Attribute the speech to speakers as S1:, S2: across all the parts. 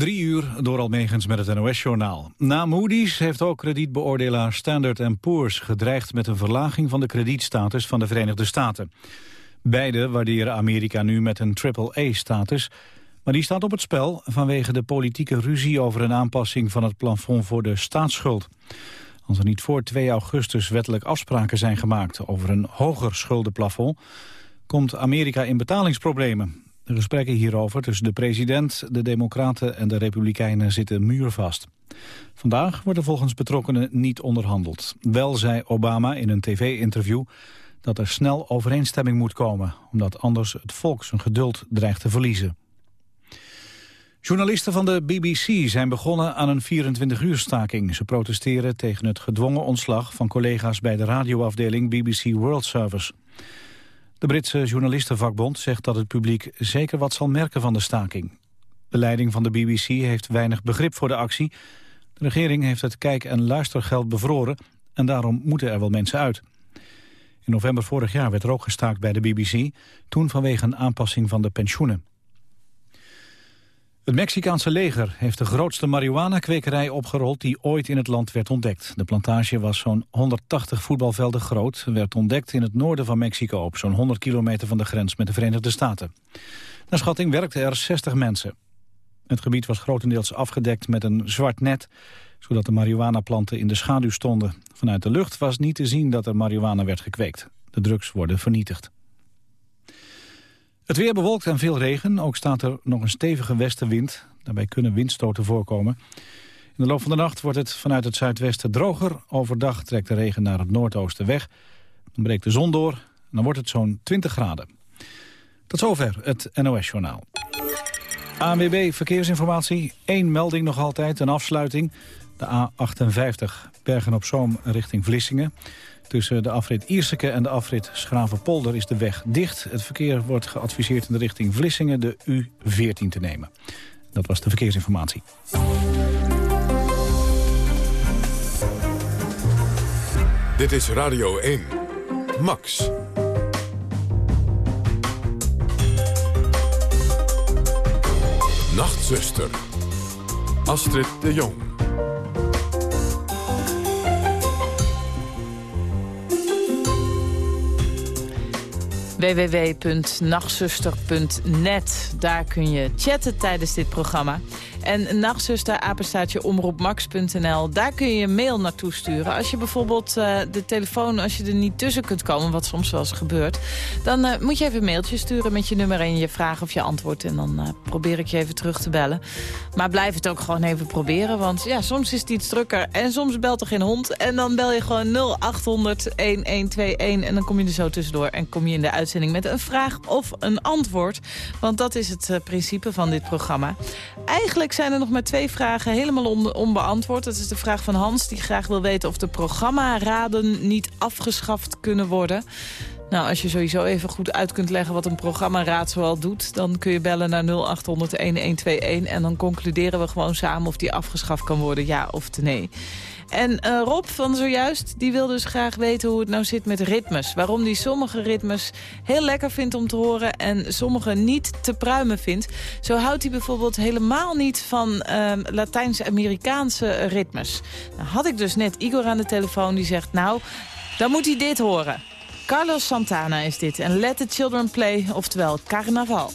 S1: Drie uur door Almegens met het NOS-journaal. Na Moody's heeft ook kredietbeoordelaar Standard Poor's gedreigd met een verlaging van de kredietstatus van de Verenigde Staten. Beide waarderen Amerika nu met een triple-A-status, maar die staat op het spel vanwege de politieke ruzie over een aanpassing van het plafond voor de staatsschuld. Als er niet voor 2 augustus wettelijk afspraken zijn gemaakt over een hoger schuldenplafond, komt Amerika in betalingsproblemen. De gesprekken hierover tussen de president, de democraten en de republikeinen zitten muurvast. Vandaag wordt er volgens betrokkenen niet onderhandeld. Wel zei Obama in een tv-interview dat er snel overeenstemming moet komen... omdat anders het volk zijn geduld dreigt te verliezen. Journalisten van de BBC zijn begonnen aan een 24-uur staking. Ze protesteren tegen het gedwongen ontslag van collega's bij de radioafdeling BBC World Service. De Britse journalistenvakbond zegt dat het publiek zeker wat zal merken van de staking. De leiding van de BBC heeft weinig begrip voor de actie. De regering heeft het kijk- en luistergeld bevroren en daarom moeten er wel mensen uit. In november vorig jaar werd er ook gestaakt bij de BBC, toen vanwege een aanpassing van de pensioenen. Het Mexicaanse leger heeft de grootste marihuana-kwekerij opgerold die ooit in het land werd ontdekt. De plantage was zo'n 180 voetbalvelden groot, werd ontdekt in het noorden van Mexico op zo'n 100 kilometer van de grens met de Verenigde Staten. Naar schatting werkten er 60 mensen. Het gebied was grotendeels afgedekt met een zwart net, zodat de marihuana-planten in de schaduw stonden. Vanuit de lucht was niet te zien dat er marihuana werd gekweekt. De drugs worden vernietigd. Het weer bewolkt en veel regen. Ook staat er nog een stevige westenwind. Daarbij kunnen windstoten voorkomen. In de loop van de nacht wordt het vanuit het zuidwesten droger. Overdag trekt de regen naar het noordoosten weg. Dan breekt de zon door en dan wordt het zo'n 20 graden. Tot zover het NOS-journaal. ANWB Verkeersinformatie. Eén melding nog altijd, een afsluiting. De A58 Bergen-op-Zoom richting Vlissingen. Tussen de afrit Ierseke en de afrit Schravenpolder is de weg dicht. Het verkeer wordt geadviseerd in de richting Vlissingen de U14 te nemen. Dat was de verkeersinformatie.
S2: Dit is Radio 1. Max. Nachtzuster. Astrid de Jong.
S3: www.nachtzuster.net. Daar kun je chatten tijdens dit programma. En nachtzuster, apenstaatje omroepmax.nl. Daar kun je je mail naartoe sturen. Als je bijvoorbeeld uh, de telefoon, als je er niet tussen kunt komen... wat soms wel eens gebeurt... dan uh, moet je even een mailtje sturen met je nummer en je vraag of je antwoord. En dan uh, probeer ik je even terug te bellen. Maar blijf het ook gewoon even proberen. Want ja, soms is het iets drukker en soms belt er geen hond. En dan bel je gewoon 0800-1121 en dan kom je er zo tussendoor. En kom je in de uitzending met een vraag of een antwoord. Want dat is het principe van dit programma. Eigenlijk zijn er nog maar twee vragen helemaal onbeantwoord. Dat is de vraag van Hans, die graag wil weten of de programmaraden niet afgeschaft kunnen worden. Nou, als je sowieso even goed uit kunt leggen wat een programmaraad zoal doet... dan kun je bellen naar 0800-1121 en dan concluderen we gewoon samen of die afgeschaft kan worden, ja of nee. En uh, Rob van zojuist, die wil dus graag weten hoe het nou zit met ritmes. Waarom die sommige ritmes heel lekker vindt om te horen... en sommige niet te pruimen vindt. Zo houdt hij bijvoorbeeld helemaal niet van uh, Latijns-Amerikaanse ritmes. Nou had ik dus net Igor aan de telefoon die zegt... nou, dan moet hij dit horen. Carlos Santana is dit en Let the Children Play, oftewel Carnaval.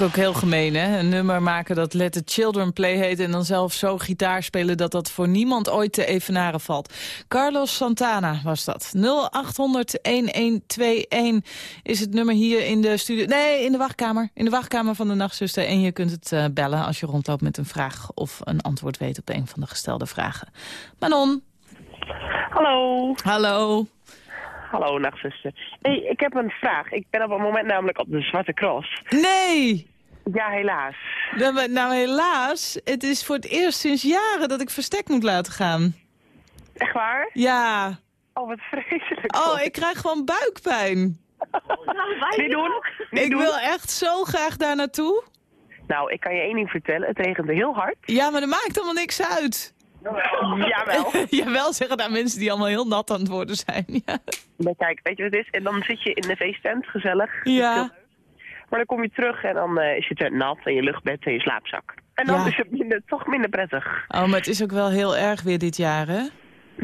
S3: Eigenlijk ook heel gemeen, hè? Een nummer maken dat Let the Children Play heet... en dan zelf zo gitaar spelen dat dat voor niemand ooit te evenaren valt. Carlos Santana was dat. 0800-1121 is het nummer hier in de studio... Nee, in de wachtkamer. In de wachtkamer van de Nachtzuster. En je kunt het uh, bellen als je rondloopt met een vraag... of een antwoord weet op een van de gestelde vragen. Manon.
S4: Hallo.
S3: Hallo.
S4: Hallo, nachtzuster. Hey, ik heb een vraag. Ik ben op het moment namelijk op de Zwarte Cross.
S3: Nee!
S4: Ja, helaas.
S3: Nou, nou, helaas. Het is voor het eerst sinds jaren dat ik verstek moet laten gaan.
S4: Echt waar?
S3: Ja.
S4: Oh, wat vreselijk.
S3: Oh, ik krijg gewoon buikpijn.
S4: Niet doen. Niet
S3: ik wil echt zo graag daar naartoe.
S4: Nou, ik kan je één ding vertellen. Het regende heel hard.
S3: Ja, maar dat maakt allemaal niks uit.
S4: Jawel.
S3: Jawel, zeggen daar mensen die allemaal heel nat aan het worden zijn. Ja.
S4: Maar kijk, weet je wat het is? En dan zit je in de feesttent, gezellig.
S3: Ja.
S4: Maar dan kom je terug en dan uh, is je tent nat en je luchtbed en je slaapzak. En dan
S3: Ja.
S4: is het minder, toch minder prettig.
S3: Oh, maar het is ook wel heel erg weer dit jaar, hè?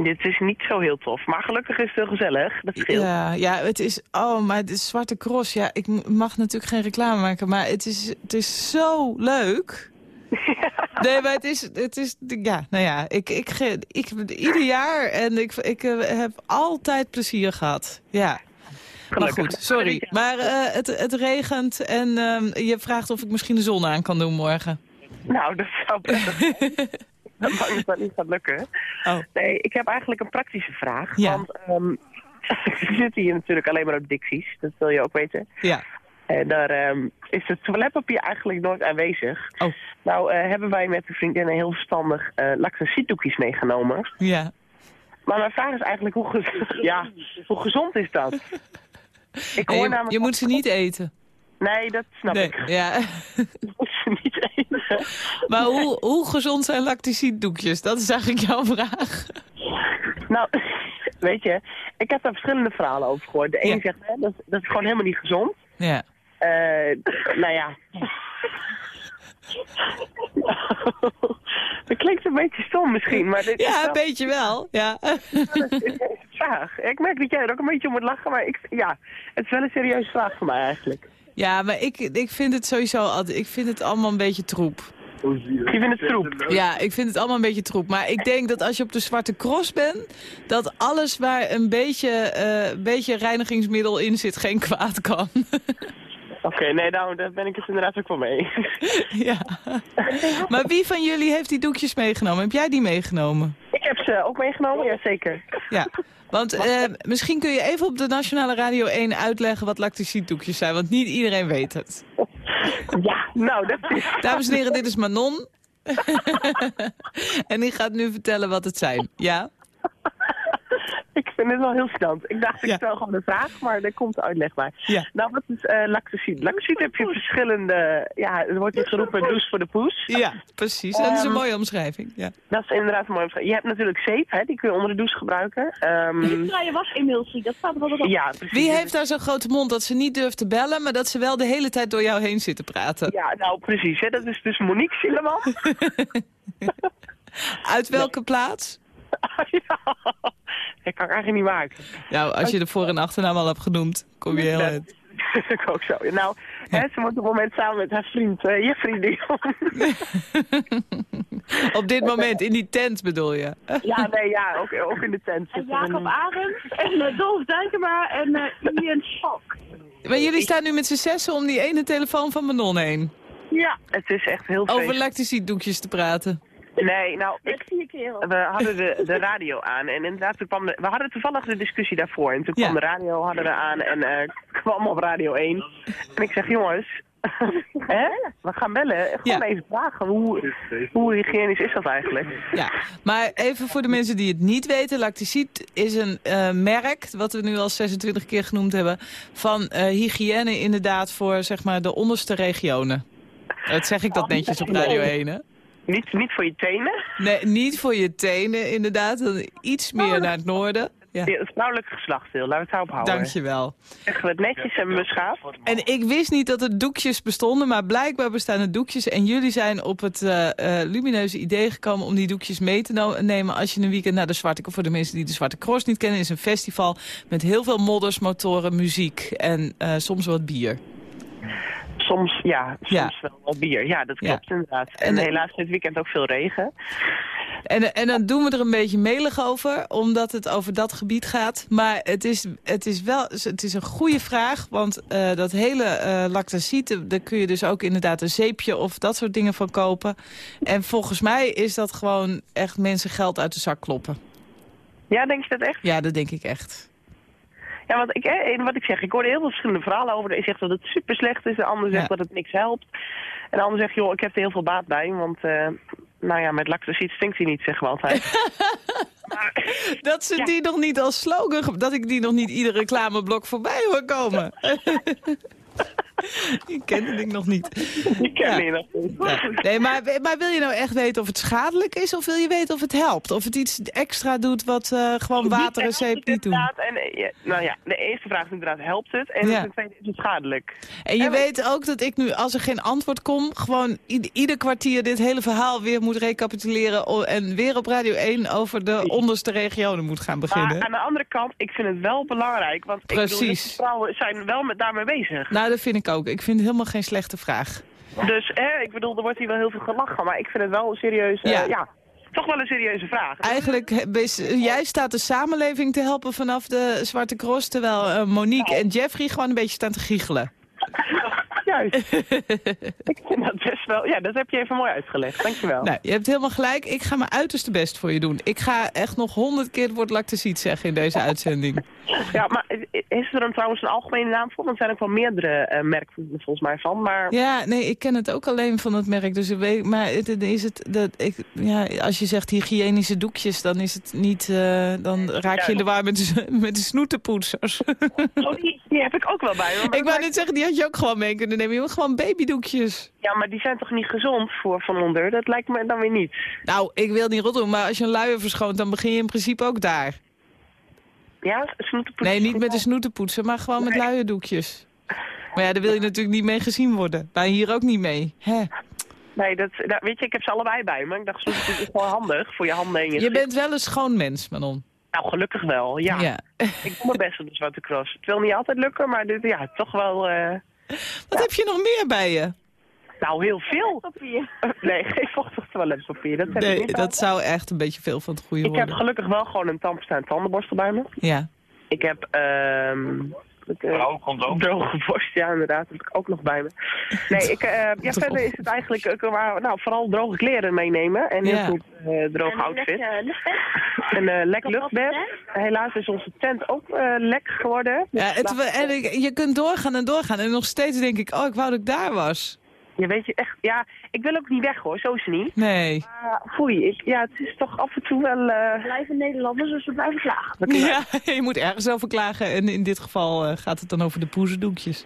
S4: Dit is niet zo heel tof. Maar gelukkig is het heel gezellig. Dat scheelt.
S3: Ja, ja, het is... Oh, maar het is Zwarte Cross. Ja, ik mag natuurlijk geen reclame maken, maar het is, het is zo leuk. Nee, maar het is, het is, ja, nou ja, ik, ik, ik, ieder jaar en ik, ik eh, heb altijd plezier gehad. Ja. Maar goed, sorry. Maar eh, het, het regent en ehm, je vraagt of ik misschien de zon aan kan doen morgen.
S4: Nou, dat zou prettig zijn. Dat dat niet gaat lukken.
S3: Oh.
S4: Nee, ik heb eigenlijk een praktische vraag.
S3: Ja.
S4: Want ehm we zitten hier natuurlijk alleen maar op Dixies. Dat wil je ook weten.
S3: Ja.
S4: En daar ehm, is het toiletpapier eigenlijk nooit aanwezig.
S3: Oh.
S4: Nou eh, hebben wij met de vriendinnen heel verstandig uh, meegenomen.
S3: Ja.
S4: Maar mijn vraag is eigenlijk, hoe, gez- ja, hoe gezond is dat? Ik hoor
S3: je,
S4: namelijk...
S3: je moet ze niet eten.
S4: Nee, dat snap
S3: Nee,
S4: ik.
S3: ja.
S4: Je moet ze niet eten.
S3: Maar hoe, hoe gezond zijn lacticietdoekjes? Dat is eigenlijk jouw vraag.
S4: Nou, weet je, ik heb daar verschillende verhalen over gehoord. De een
S3: Ja.
S4: zegt, hè, dat, dat is gewoon helemaal niet gezond.
S3: Ja.
S4: Eh, nou ja. dat klinkt een beetje stom misschien, maar dit
S3: Ja,
S4: wel
S3: een beetje wel. Ja.
S4: vraag. Ik merk dat jij er ook een beetje om moet lachen, maar ik, ja, het is wel een serieuze vraag voor mij eigenlijk.
S3: Ja, maar ik, ik vind het sowieso altijd, ik vind het allemaal een beetje troep.
S4: Je vindt het troep.
S3: Ja, ik vind het allemaal een beetje troep. Maar ik denk dat als je op de Zwarte Cross bent, dat alles waar een beetje, eh, beetje reinigingsmiddel in zit geen kwaad kan.
S4: Oké, nee, nou, daar ben ik het inderdaad ook wel mee.
S3: ja. Maar wie van jullie heeft die doekjes meegenomen? Heb jij die meegenomen?
S4: ik heb ze ook meegenomen, ja zeker.
S3: Ja. Want eh, misschien kun je even op de Nationale Radio 1 uitleggen wat lacticietdoekjes zijn. Want niet iedereen weet het.
S4: Ja, nou, dat is...
S3: Dames en heren, dit is Manon. en die gaat nu vertellen wat het zijn. Ja?
S4: Ik vind het wel heel spannend. Ik dacht, ik
S3: Ja.
S4: stel gewoon een vraag, maar er komt uitleg bij.
S3: Ja.
S4: Nou, wat is eh lactacide? Lactacide heb je verschillende... Ja, er wordt hier geroepen douche voor de poes.
S3: Ja, precies. Dat is een
S4: Ehm,
S3: mooie omschrijving. Ja.
S4: Dat is inderdaad een mooi omschrijving. Je hebt natuurlijk zeep, hè, die kun je onder de douche gebruiken. Ehm,
S5: Vrije was-emulsie, dat staat er wel op.
S4: ja, precies.
S3: Wie heeft daar zo'n grote mond dat ze niet durft te bellen... maar dat ze wel de hele tijd door jou heen zit te praten?
S4: Ja, nou precies. Hè. Dat is dus Monique Silleman.
S3: Uit welke plaats?
S4: ja, dat kan ik eigenlijk niet maken.
S3: Nou, als je de voor- en achternaam al hebt genoemd, kom je heel
S4: Ja. Dat ik ook zo. Nou, hè, ze wordt op het moment samen met haar vriend, uh, Jeffrey Dion.
S3: Op dit moment, in die tent bedoel je?
S4: ja, nee, ja, ook, ook in de tent.
S5: En Jacob
S4: nu.
S5: Arends en uh, Dolf Dijkema en uh, Ian Schok.
S3: Maar jullie staan nu met z'n zessen om die ene telefoon van Manon heen.
S4: Ja, het is echt heel
S3: Over
S4: feest.
S3: lacticidoekjes te praten.
S4: Nee, nou, ik, we hadden de, de radio aan en inderdaad, toen kwam de, we hadden toevallig de discussie daarvoor. En toen
S3: Ja.
S4: kwam de radio hadden we aan en eh, kwam op Radio 1. En ik zeg, jongens, hè? we gaan bellen. Gewoon
S3: Ja.
S4: even vragen, hoe, hoe hygiënisch is dat eigenlijk?
S3: Ja, maar even voor de mensen die het niet weten. Lacticid is een eh, merk, wat we nu al 26 keer genoemd hebben... van eh, hygiëne inderdaad voor zeg maar, de onderste regionen. Dat zeg ik dat netjes op Radio 1, hè?
S4: Niet, niet voor je tenen,
S3: Nee, niet voor je tenen inderdaad. dan Iets meer naar het noorden. Ja,
S4: het vrouwelijke geslachtsdeel, laten we het daarop houden.
S3: dankjewel.
S4: We het netjes en beschaafd.
S3: En ik wist niet dat er doekjes bestonden, maar blijkbaar bestaan er doekjes. En jullie zijn op het eh, eh, lumineuze idee gekomen om die doekjes mee te no- nemen als je een weekend naar de Zwarte... Voor de mensen die de Zwarte Cross niet kennen, is een festival met heel veel modders, motoren, muziek en eh, soms wat bier.
S4: Soms, ja, soms
S3: Ja.
S4: wel bier. Ja, dat
S3: Ja.
S4: klopt inderdaad. En,
S3: En, eh,
S4: helaas dit weekend ook veel regen.
S3: En, en dan doen we er een beetje melig over, omdat het over dat gebied gaat. Maar het is, het is wel het is een goede vraag, want eh, dat hele eh lactacide... daar kun je dus ook inderdaad een zeepje of dat soort dingen van kopen. En volgens mij is dat gewoon echt mensen geld uit de zak kloppen.
S4: Ja, denk je dat echt?
S3: Ja, dat denk ik echt.
S4: Ja, want ik, eh, wat ik zeg, ik hoorde heel veel verschillende verhalen over. De zegt dat het super slecht is, de ander zegt
S3: Ja.
S4: dat het niks helpt. En de ander zegt, joh, ik heb er heel veel baat bij, want... eh, nou ja, met lactacide stinkt hij niet, zeggen we altijd.
S3: Dat ze die nog niet als slogan... dat ik die nog niet ieder reclameblok voorbij hoor komen. Die kende ik nog niet.
S4: Die ken je nog niet.
S3: Ja. Nee, maar, maar wil je nou echt weten of het schadelijk is... of wil je weten of het helpt? Of het iets extra doet wat eh, gewoon water en zeep niet doen?
S4: Inderdaad, En, eh, nou ja, de eerste vraag is inderdaad, helpt het? En
S3: Ja.
S4: de tweede, is het schadelijk?
S3: En je
S4: En we-
S3: weet ook dat ik nu, als er geen antwoord komt... gewoon ied- ieder kwartier dit hele verhaal weer moet recapituleren... en weer op Radio 1 over de onderste regionen moet gaan
S4: Maar
S3: beginnen.
S4: aan de andere kant, ik vind het wel belangrijk. Want ik bedoel, veel vrouwen zijn wel met, daarmee bezig.
S3: Nou, dat vind ik ook. Ik vind het helemaal geen slechte vraag.
S4: Dus ik bedoel, er wordt hier wel heel veel gelachen. Maar ik vind het wel een serieus, eh,
S3: Ja.
S4: ja. toch wel een serieuze vraag.
S3: Eigenlijk, jij staat de samenleving te helpen vanaf de Zwarte Cross... terwijl eh, Monique en Jeffrey gewoon een beetje staan te giechelen.
S4: Juist. ik vind dat best wel... Ja, dat heb je even mooi uitgelegd. Dankjewel.
S3: Nou, je hebt helemaal gelijk. Ik ga mijn uiterste best voor je doen. Ik ga echt nog honderd keer het woord lactacide zeggen in deze uitzending.
S4: Ja, maar is er dan trouwens een algemene naam voor? Want er zijn ook wel meerdere eh, merken volgens mij van. Maar
S3: Ja, nee, ik ken het ook alleen van het merk. Dus ik weet, maar het, is het, dat, ik, ja, als je zegt hygiënische doekjes, dan is het niet, eh, dan raak je in de war met de, met de snoetenpoetsers.
S4: oh, die, die heb ik ook wel bij.
S3: ik wou net zeggen, die had je ook gewoon mee kunnen nemen. Je moet gewoon babydoekjes.
S4: Ja, maar die zijn toch niet gezond voor van onder? Dat lijkt me dan weer niet.
S3: Nou, ik wil niet rot doen, maar als je een luier verschoont, dan begin je in principe ook daar.
S4: Ja, snoetenpoets.
S3: Nee, niet met de snoetenpoetsen, maar gewoon met
S4: Nee.
S3: luierdoekjes. Maar ja, daar wil je natuurlijk niet mee gezien worden. Wij hier ook niet mee. Hè?
S4: Nee, dat, dat, weet je, ik heb ze allebei bij me. Ik dacht, snoetenpoets is gewoon handig voor je handen en je
S3: Je bent wel een schoon mens, Manon.
S4: Nou, gelukkig wel, ja.
S3: Ja.
S4: Ik doe mijn best op de Zwarte Cross. Het wil niet altijd lukken, maar dit, ja, toch wel... eh,
S3: Wat heb je nog meer bij je?
S4: Nou, heel veel.
S5: Papier.
S4: Nee, geen vochtig toiletpapier. Dat heb ik
S3: Nee,
S4: niet
S3: dat zou echt een beetje veel van het goede
S4: Ik heb
S3: worden.
S4: gelukkig wel gewoon een tandpasta en tandenborstel bij me.
S3: Ja.
S4: Ik heb ehm ik, eh, droge borst, ja inderdaad, heb ik ook nog bij me. Nee, ik, eh, ja, verder is het eigenlijk eh, maar, nou, vooral droge kleren meenemen en heel
S3: Ja.
S4: goed eh, droge outfit. Een eh lek luchtbed. Helaas is onze tent ook eh, lek geworden. Dus
S3: ja het, en ik- je kunt doorgaan en doorgaan. En nog steeds denk ik, oh, ik wou dat ik daar was.
S4: Ja, weet je, echt, ja, ik wil ook niet weg hoor, zo is het niet.
S3: Nee.
S4: Maar foei, ik, ja, het is toch af en toe wel... eh
S5: Blijven Nederlanders, dus we blijven klagen.
S3: Ja, je moet ergens over klagen. En in dit geval eh, gaat het dan over de poezendoekjes.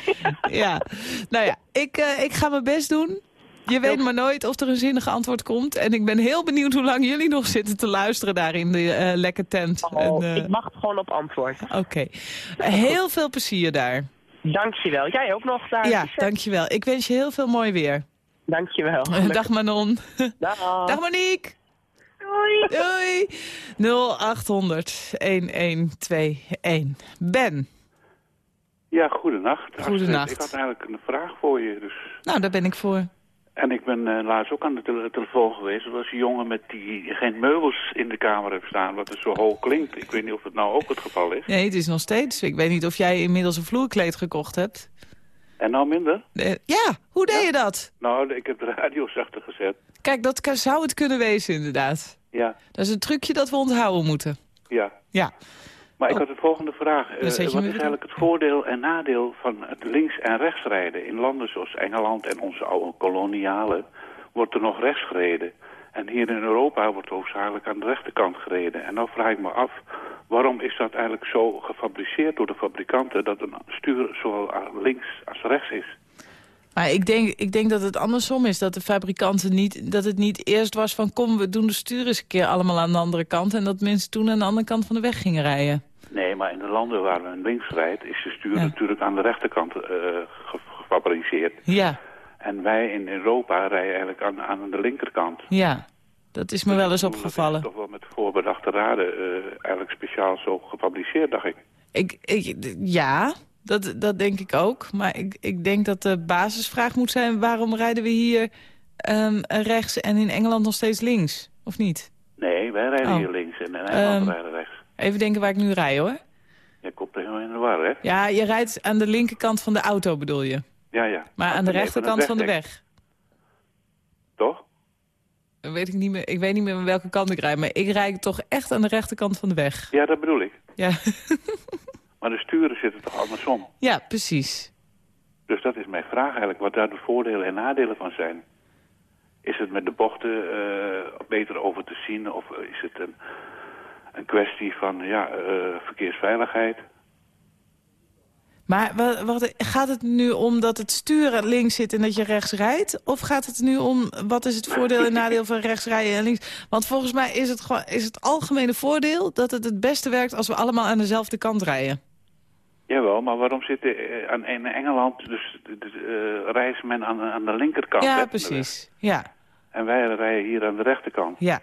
S3: ja. Nou ja, ik, eh, ik ga mijn best doen. Je weet maar nooit of er een zinnig antwoord komt. En ik ben heel benieuwd hoe lang jullie nog zitten te luisteren daar in de eh lekker tent.
S4: Oh,
S3: En, eh,
S4: Ik mag gewoon op antwoord.
S3: Oké. Heel veel plezier daar.
S4: Dankjewel. Jij ook nog daar.
S3: Ja, dankjewel. Ik wens je heel veel mooi weer.
S4: Dankjewel.
S3: Dag Manon.
S4: Dag.
S3: Dag Monique.
S5: Doei.
S3: Doei. 0800 1121. Ben.
S6: Ja, goedenacht.
S3: Goedenacht.
S6: Ik had eigenlijk een vraag voor je. Dus.
S3: Nou, daar ben ik voor.
S6: En ik ben eh, laatst ook aan de tele- telefoon geweest. Er was een jongen met die geen meubels in de kamer heeft staan, wat er zo hoog klinkt. Ik weet niet of het nou ook het geval is.
S3: Nee, het is nog steeds. Ik weet niet of jij inmiddels een vloerkleed gekocht hebt.
S6: En nou minder?
S3: Eh, ja, hoe deed je dat?
S6: Nou, ik heb de radio zachter gezet.
S3: Kijk, dat kan- zou het kunnen wezen inderdaad.
S6: Ja,
S3: Dat is een trucje dat we onthouden moeten.
S6: ja.
S3: Ja.
S6: Maar ik
S3: Oh.
S6: had de volgende vraag. Eh,
S3: Dan
S6: wat is eigenlijk het voordeel en nadeel van het links- en rechtsrijden? In landen zoals Engeland en onze oude kolonialen wordt er nog rechts gereden. En hier in Europa wordt hoofdzakelijk aan de rechterkant gereden. En nou vraag ik me af, waarom is dat eigenlijk zo gefabriceerd door de fabrikanten... dat een stuur zowel links als rechts is?
S3: Maar ik denk, ik denk dat het andersom is. Dat de fabrikanten niet, dat het niet eerst was van... kom, we doen de stuur eens een keer allemaal aan de andere kant... en dat mensen toen aan de andere kant van de weg gingen rijden.
S6: Nee, maar in de landen waar men links rijdt... is de stuur
S3: Ja.
S6: natuurlijk aan de rechterkant ge- gefabriceerd.
S3: Ja,
S6: En wij in Europa rijden eigenlijk aan, aan de linkerkant.
S3: ja. Dat is me wel eens
S6: Dat is
S3: opgevallen.
S6: toch wel met voorbedachte raden eh, eigenlijk speciaal zo gefabriceerd, dacht ik.
S3: Ik, ik, ja, dat, dat denk ik ook. Maar ik, ik denk dat de basisvraag moet zijn... waarom rijden we hier ehm, rechts en in Engeland nog steeds links? Of niet?
S6: Nee, wij rijden
S3: Oh.
S6: hier links en in Nederland
S3: Ehm.
S6: rijden rechts.
S3: Even denken waar ik nu rij, hoor.
S6: Je komt helemaal in de war, hè?
S3: Ja, je rijdt aan de linkerkant van de auto, bedoel je?
S6: Ja, ja.
S3: Maar aan de rechterkant van de weg?
S6: Toch?
S3: Weet ik, niet meer, ik weet niet meer welke kant ik rijd. Maar ik rijd toch echt aan de rechterkant van de weg.
S6: Ja, dat bedoel ik.
S3: Ja,
S6: Maar de sturen zitten toch andersom?
S3: ja precies.
S6: Dus dat is mijn vraag eigenlijk, wat daar de voordelen en nadelen van zijn. Is het met de bochten eh, beter over te zien of is het een, een kwestie van ja, eh, verkeersveiligheid?
S3: Maar wat, wat, gaat het nu om dat het sturen links zit en dat je rechts rijdt? Of gaat het nu om wat is het voordeel en nadeel van rechts rijden en links? Want volgens mij is het, gewoon, is het algemene voordeel dat het het beste werkt als we allemaal aan dezelfde kant rijden.
S6: Jawel, maar waarom zit er aan, in Engeland dus uh, reist men aan, aan de linkerkant?
S3: Ja, precies. Ja?
S6: En wij rijden hier aan de rechterkant.
S3: ja,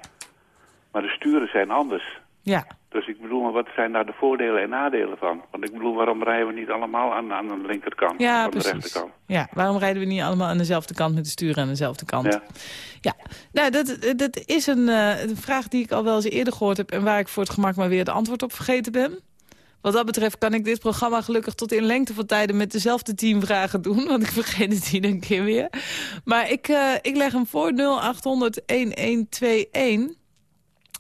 S6: Maar de sturen zijn anders.
S3: ja.
S6: Dus ik bedoel, maar wat zijn daar de voordelen en nadelen van? Want ik bedoel, waarom rijden we niet allemaal aan, aan de linkerkant
S3: Ja,
S6: van de
S3: precies.
S6: rechterkant?
S3: Ja, waarom rijden we niet allemaal aan dezelfde kant met de sturen aan dezelfde kant?
S6: Ja.
S3: Ja, nou, dat, dat is een, eh, een vraag die ik al wel eens eerder gehoord heb... en waar ik voor het gemak maar weer het antwoord op vergeten ben. Wat dat betreft kan ik dit programma gelukkig tot in lengte van tijden... met dezelfde tien vragen doen, want ik vergeet het iedere keer weer. Maar ik, eh, ik leg hem voor 0800-1121...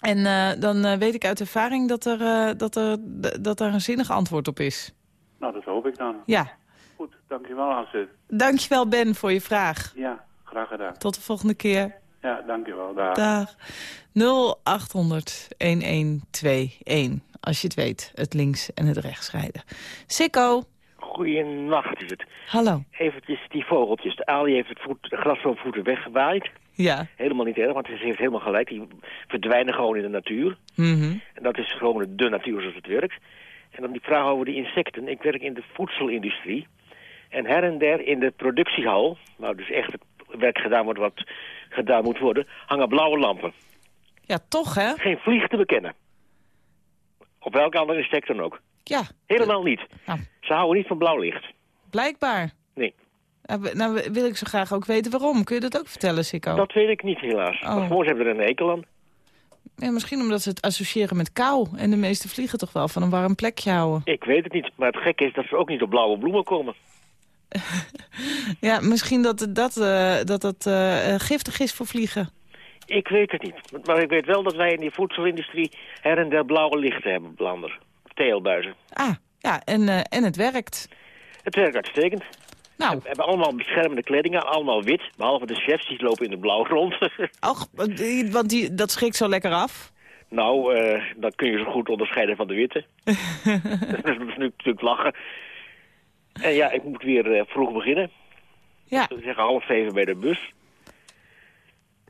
S3: En eh, dan eh, weet ik uit ervaring dat er, dat, er, dat er een zinnig antwoord op is.
S6: Nou, dat hoop ik dan.
S3: Ja,
S6: Goed, dankjewel Astrid.
S3: dankjewel Ben voor je vraag.
S6: Ja, graag gedaan.
S3: Tot de volgende keer.
S6: Ja, dankjewel. Dag.
S3: Dag. 0800 1121. Als je het weet, het links en het rechts rijden. Sikko,
S7: Goeienacht is het.
S3: hallo.
S7: Eventjes die vogeltjes. De alie heeft het, voet, het gras van voeten weggewaaid.
S3: Ja.
S7: Helemaal niet erg, want ze heeft helemaal gelijk. Die verdwijnen gewoon in de natuur.
S3: Mhm.
S7: En dat is gewoon de natuur zoals het werkt. En dan die vraag over die insecten. Ik werk in de voedselindustrie. En her en der in de productiehal, nou dus echt het werk gedaan wordt wat gedaan moet worden, hangen blauwe lampen.
S3: Ja, toch hè?
S7: Geen vlieg te bekennen. Op welke andere insect dan ook.
S3: Ja,
S7: Helemaal niet.
S3: Nou.
S7: Ze houden niet van blauw licht.
S3: blijkbaar.
S7: Nee.
S3: Nou, Nou wil ik zo graag ook weten waarom. Kun je dat ook vertellen, Sikko?
S7: Dat weet ik niet helaas.
S3: Oh.
S7: Gewoon ze hebben er een hekel aan.
S3: Ja, misschien omdat ze het associëren met kou. En de meeste vliegen toch wel van een warm plekje houden.
S7: Ik weet het niet. Maar het gekke is dat ze ook niet op blauwe bloemen komen.
S3: Ja, misschien dat het- dat, eh, dat, dat eh, eh, giftig is voor vliegen.
S7: Ik weet het niet. Maar ik weet wel dat wij in die voedselindustrie her en der blauwe lichten hebben, Blander. Teelbuizen.
S3: Ah, ja, en, eh, en het werkt.
S7: Het werkt uitstekend.
S3: Nou,
S7: We hebben allemaal beschermende kleding aan, allemaal wit. Behalve de chefs, die lopen in de blauw rond.
S3: och, die- want die, dat schrikt zo lekker af.
S7: nou, eh, dat kun je zo goed onderscheiden van de witte. dat is nu- natuurlijk lachen. En ja, ik moet weer eh, vroeg beginnen.
S3: Ja,
S7: We zeggen half zeven bij de bus.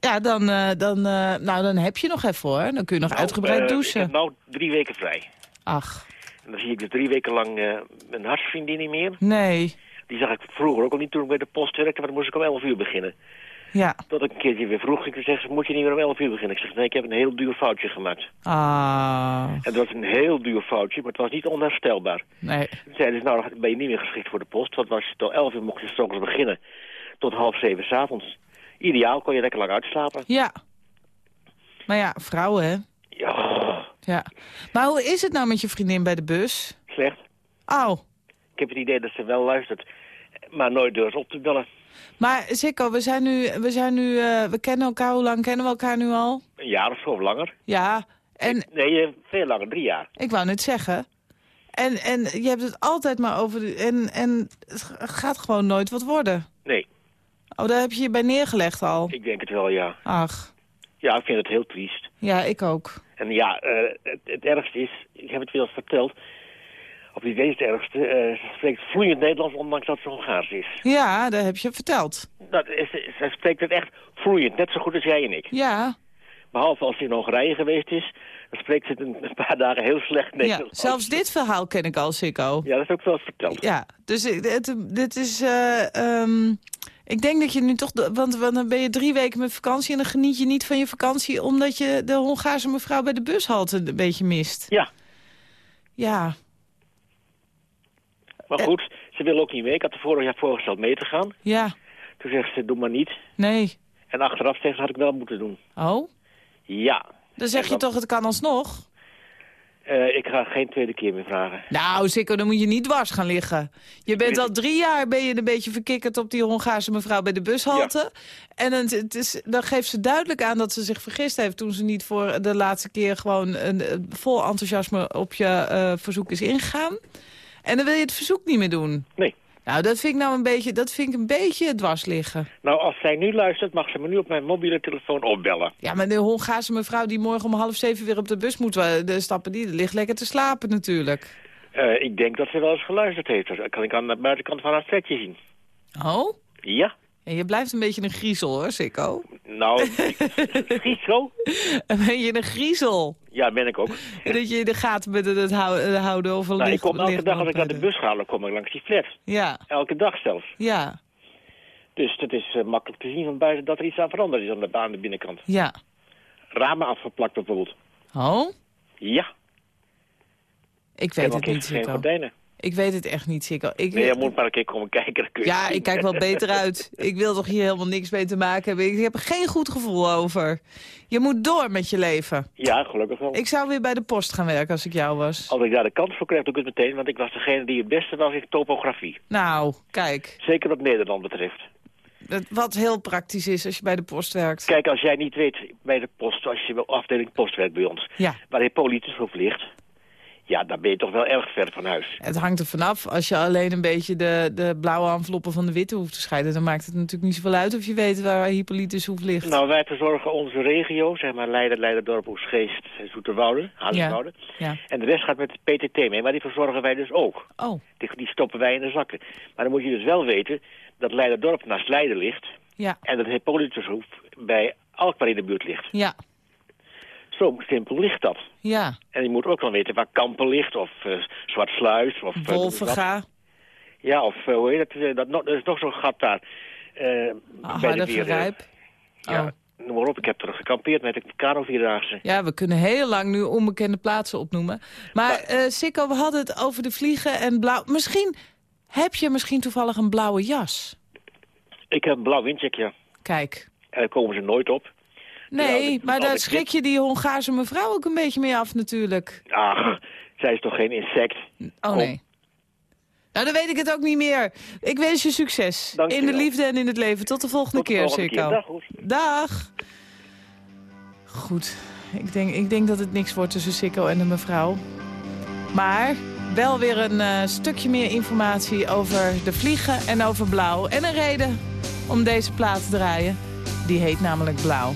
S3: Ja dan, eh, dan, eh, nou, dan heb je nog even hoor. Dan kun je nog uitgebreid
S7: Nou, eh,
S3: douchen.
S7: Ik heb nou drie weken vrij.
S3: Ach,
S7: En dan zie ik dus drie weken lang mijn hartsvriendin niet meer.
S3: nee.
S7: Die zag ik vroeger ook al niet toen ik bij de post werkte, maar dan moest ik om 11 uur beginnen.
S3: Ja.
S7: Tot ik een keertje weer vroeg, ik zeg, moet je niet meer om 11 uur beginnen? Ik zeg, nee, ik heb een heel duur foutje gemaakt.
S3: Ah,
S7: En dat was een heel duur foutje, maar het was niet onherstelbaar.
S3: nee.
S7: Toen zeiden ze, nou, dan ben je niet meer geschikt voor de post. Want als je tot 11 uur mocht je 's ochtends beginnen, tot half zeven s'avonds. Ideaal, kon je lekker lang uitslapen.
S3: Ja. Maar ja, vrouwen hè.
S7: Ja,
S3: Ja. Maar hoe is het nou met je vriendin bij de bus?
S7: slecht.
S3: Oh.
S7: Ik heb het idee dat ze wel luistert, maar nooit durft op te bellen.
S3: Maar Sikko, we zijn nu, we zijn nu, eh, we kennen elkaar, hoe lang kennen we elkaar nu al?
S7: Een jaar of zo, of langer.
S3: Ja, en
S7: Nee, eh, veel langer, drie jaar.
S3: ik wou net zeggen. En, en je hebt het altijd maar over, de, en, en het gaat gewoon nooit wat worden.
S7: Nee,
S3: Oh, daar heb je je bij neergelegd al.
S7: ik denk het wel, ja.
S3: Ach,
S7: Ja, ik vind het heel triest.
S3: ja, ik ook.
S7: En ja, eh, het, het ergste is, ik heb het wel eens verteld, of niet eens het ergste, ze spreekt vloeiend Nederlands, ondanks dat ze Hongaars is.
S3: Ja, dat heb je verteld.
S7: Dat is, zij spreekt het echt vloeiend, net zo goed als jij en ik.
S3: Ja,
S7: Behalve als ze in Hongarije geweest is, spreekt ze het een, een paar dagen heel slecht
S3: ja.
S7: Nederlands.
S3: zelfs dit verhaal ken ik al, Sikko.
S7: Ja, dat is ook wel eens verteld.
S3: Ja, dus ik- het, dit is... eh, ehm, ik denk dat je nu toch... de- Want, want dan ben je drie weken met vakantie... en dan geniet je niet van je vakantie... omdat je de Hongaarse mevrouw bij de bushalte een beetje mist.
S7: Ja,
S3: Ja,
S7: maar
S3: Eh.
S7: goed, ze wil ook niet mee. Ik had er vorig jaar voorgesteld mee te gaan.
S3: ja,
S7: Toen zegt ze, doe maar niet.
S3: nee.
S7: En achteraf zegt ze, had ik wel moeten doen.
S3: Oh,
S7: Ja,
S3: dan zeg je toch het kan alsnog?
S7: Eh, ik ga geen tweede keer meer vragen.
S3: Nou, Sikko, dan moet je niet dwars gaan liggen. Je bent al drie jaar ben je een beetje verkikkerd op die Hongaarse mevrouw bij de bushalte. En dan, het is, dan geeft ze duidelijk aan dat ze zich vergist heeft... toen ze niet voor de laatste keer gewoon een, een vol enthousiasme op je eh, verzoek is ingegaan. En dan wil je het verzoek niet meer doen.
S7: Nee.
S3: Nou, dat vind ik nou een beetje, dat vind ik een beetje dwars liggen.
S7: Nou, als zij nu luistert, mag ze me nu op mijn mobiele telefoon opbellen.
S3: Ja, maar de Hongaarse mevrouw die morgen om half zeven weer op de bus moet eh, de stappen... die ligt lekker te slapen natuurlijk.
S7: Eh, ik denk dat ze wel eens geluisterd heeft. Dat kan ik aan de buitenkant van haar vetje zien.
S3: Oh?
S7: Ja?
S3: En je blijft een beetje een griezel hoor, Sikko.
S7: Nou, zo.
S3: Ben je een griezel?
S7: Ja, ben ik ook.
S3: Dat je in de gaten bent het eh, houden of een
S7: Nou, ik kom elke dag als ik naar de bus ga, dan kom ik langs die flat.
S3: Ja,
S7: Elke dag zelfs.
S3: ja,
S7: Dus het is eh, makkelijk te zien van buiten dat er iets aan veranderd is aan de, aan de binnenkant.
S3: ja.
S7: Ramen afgeplakt bijvoorbeeld.
S3: Oh?
S7: Ja,
S3: Ik weet het
S7: geen,
S3: niet,
S7: geen
S3: Sikko.
S7: gordijnen.
S3: Ik weet het echt niet, Sikko. Ik,
S7: Nee, je moet maar een keer komen kijken. Dan kun je
S3: ja,
S7: zien.
S3: ik kijk wel beter uit. Ik wil toch hier helemaal niks mee te maken hebben. Ik heb er geen goed gevoel over. Je moet door met je leven.
S7: Ja, gelukkig wel.
S3: Ik zou weer bij de post gaan werken als ik jou was.
S7: Als ik daar de kans voor krijg, doe ik het meteen. Want ik was degene die het beste was in topografie.
S3: Nou, kijk.
S7: Zeker wat Nederland betreft.
S3: Wat heel praktisch is als je bij de post werkt.
S7: Kijk, als jij niet weet bij de post, als je wel afdeling post werkt bij ons,
S3: Ja.
S7: waar Hippolytus op ligt, ja, dan ben je toch wel erg ver van huis.
S3: Het hangt er vanaf. Als je alleen een beetje de, de blauwe enveloppen van de witte hoeft te scheiden... dan maakt het natuurlijk niet zoveel uit of je weet waar Hippolytus hoeft ligt.
S7: Nou, wij verzorgen onze regio, zeg maar Leiden, Leiderdorp, Oesgeest, Zoeterwoude, Hazerswoude.
S3: Ja.
S7: En de rest gaat met de PTT mee, maar die verzorgen wij dus ook.
S3: Oh,
S7: Die, die stoppen wij in de zakken. Maar dan moet je dus wel weten dat Leiderdorp naast Leiden ligt...
S3: ja,
S7: en dat Hippolytushoef bij Alkmaar in de buurt ligt.
S3: ja,
S7: Zo simpel ligt dat.
S3: ja.
S7: En je moet ook wel weten waar Kampen ligt, of uh, Zwartsluis, of... eh,
S3: Wolvenga,
S7: Ja, of eh, hoe heet eh, Dat, nog- er is nog zo'n gat daar. eh, bij de vier, eh,
S3: Verrijp.
S7: Ja,
S3: Oh.
S7: noem maar op. Ik heb er gekampeerd met de Kano-Vierdaagse.
S3: Ja, we kunnen heel lang nu onbekende plaatsen opnoemen. Maar eh Sikko, we hadden het over de vliegen en blauw. Misschien heb je misschien toevallig een blauwe jas.
S7: Ik heb een blauw windjackje.
S3: Kijk.
S7: En daar komen ze nooit op.
S3: Nee,
S7: altijd-
S3: maar daar schrik je die Hongaarse mevrouw ook een beetje mee af natuurlijk.
S7: Ach, zij is toch geen insect?
S3: Oh nee. Nou, dan weet ik het ook niet meer. Ik wens je succes.
S7: Dank je
S3: in de
S7: wel.
S3: liefde en in het leven. Tot de volgende
S7: Tot de
S3: keer, Sikko.
S7: Dag.
S3: Dag. Goed. Ik denk, ik denk dat het niks wordt tussen Sikko en de mevrouw. Maar
S8: wel weer een uh, stukje meer informatie over de vliegen en over blauw. En een reden om deze plaat te draaien. Die heet namelijk Blauw.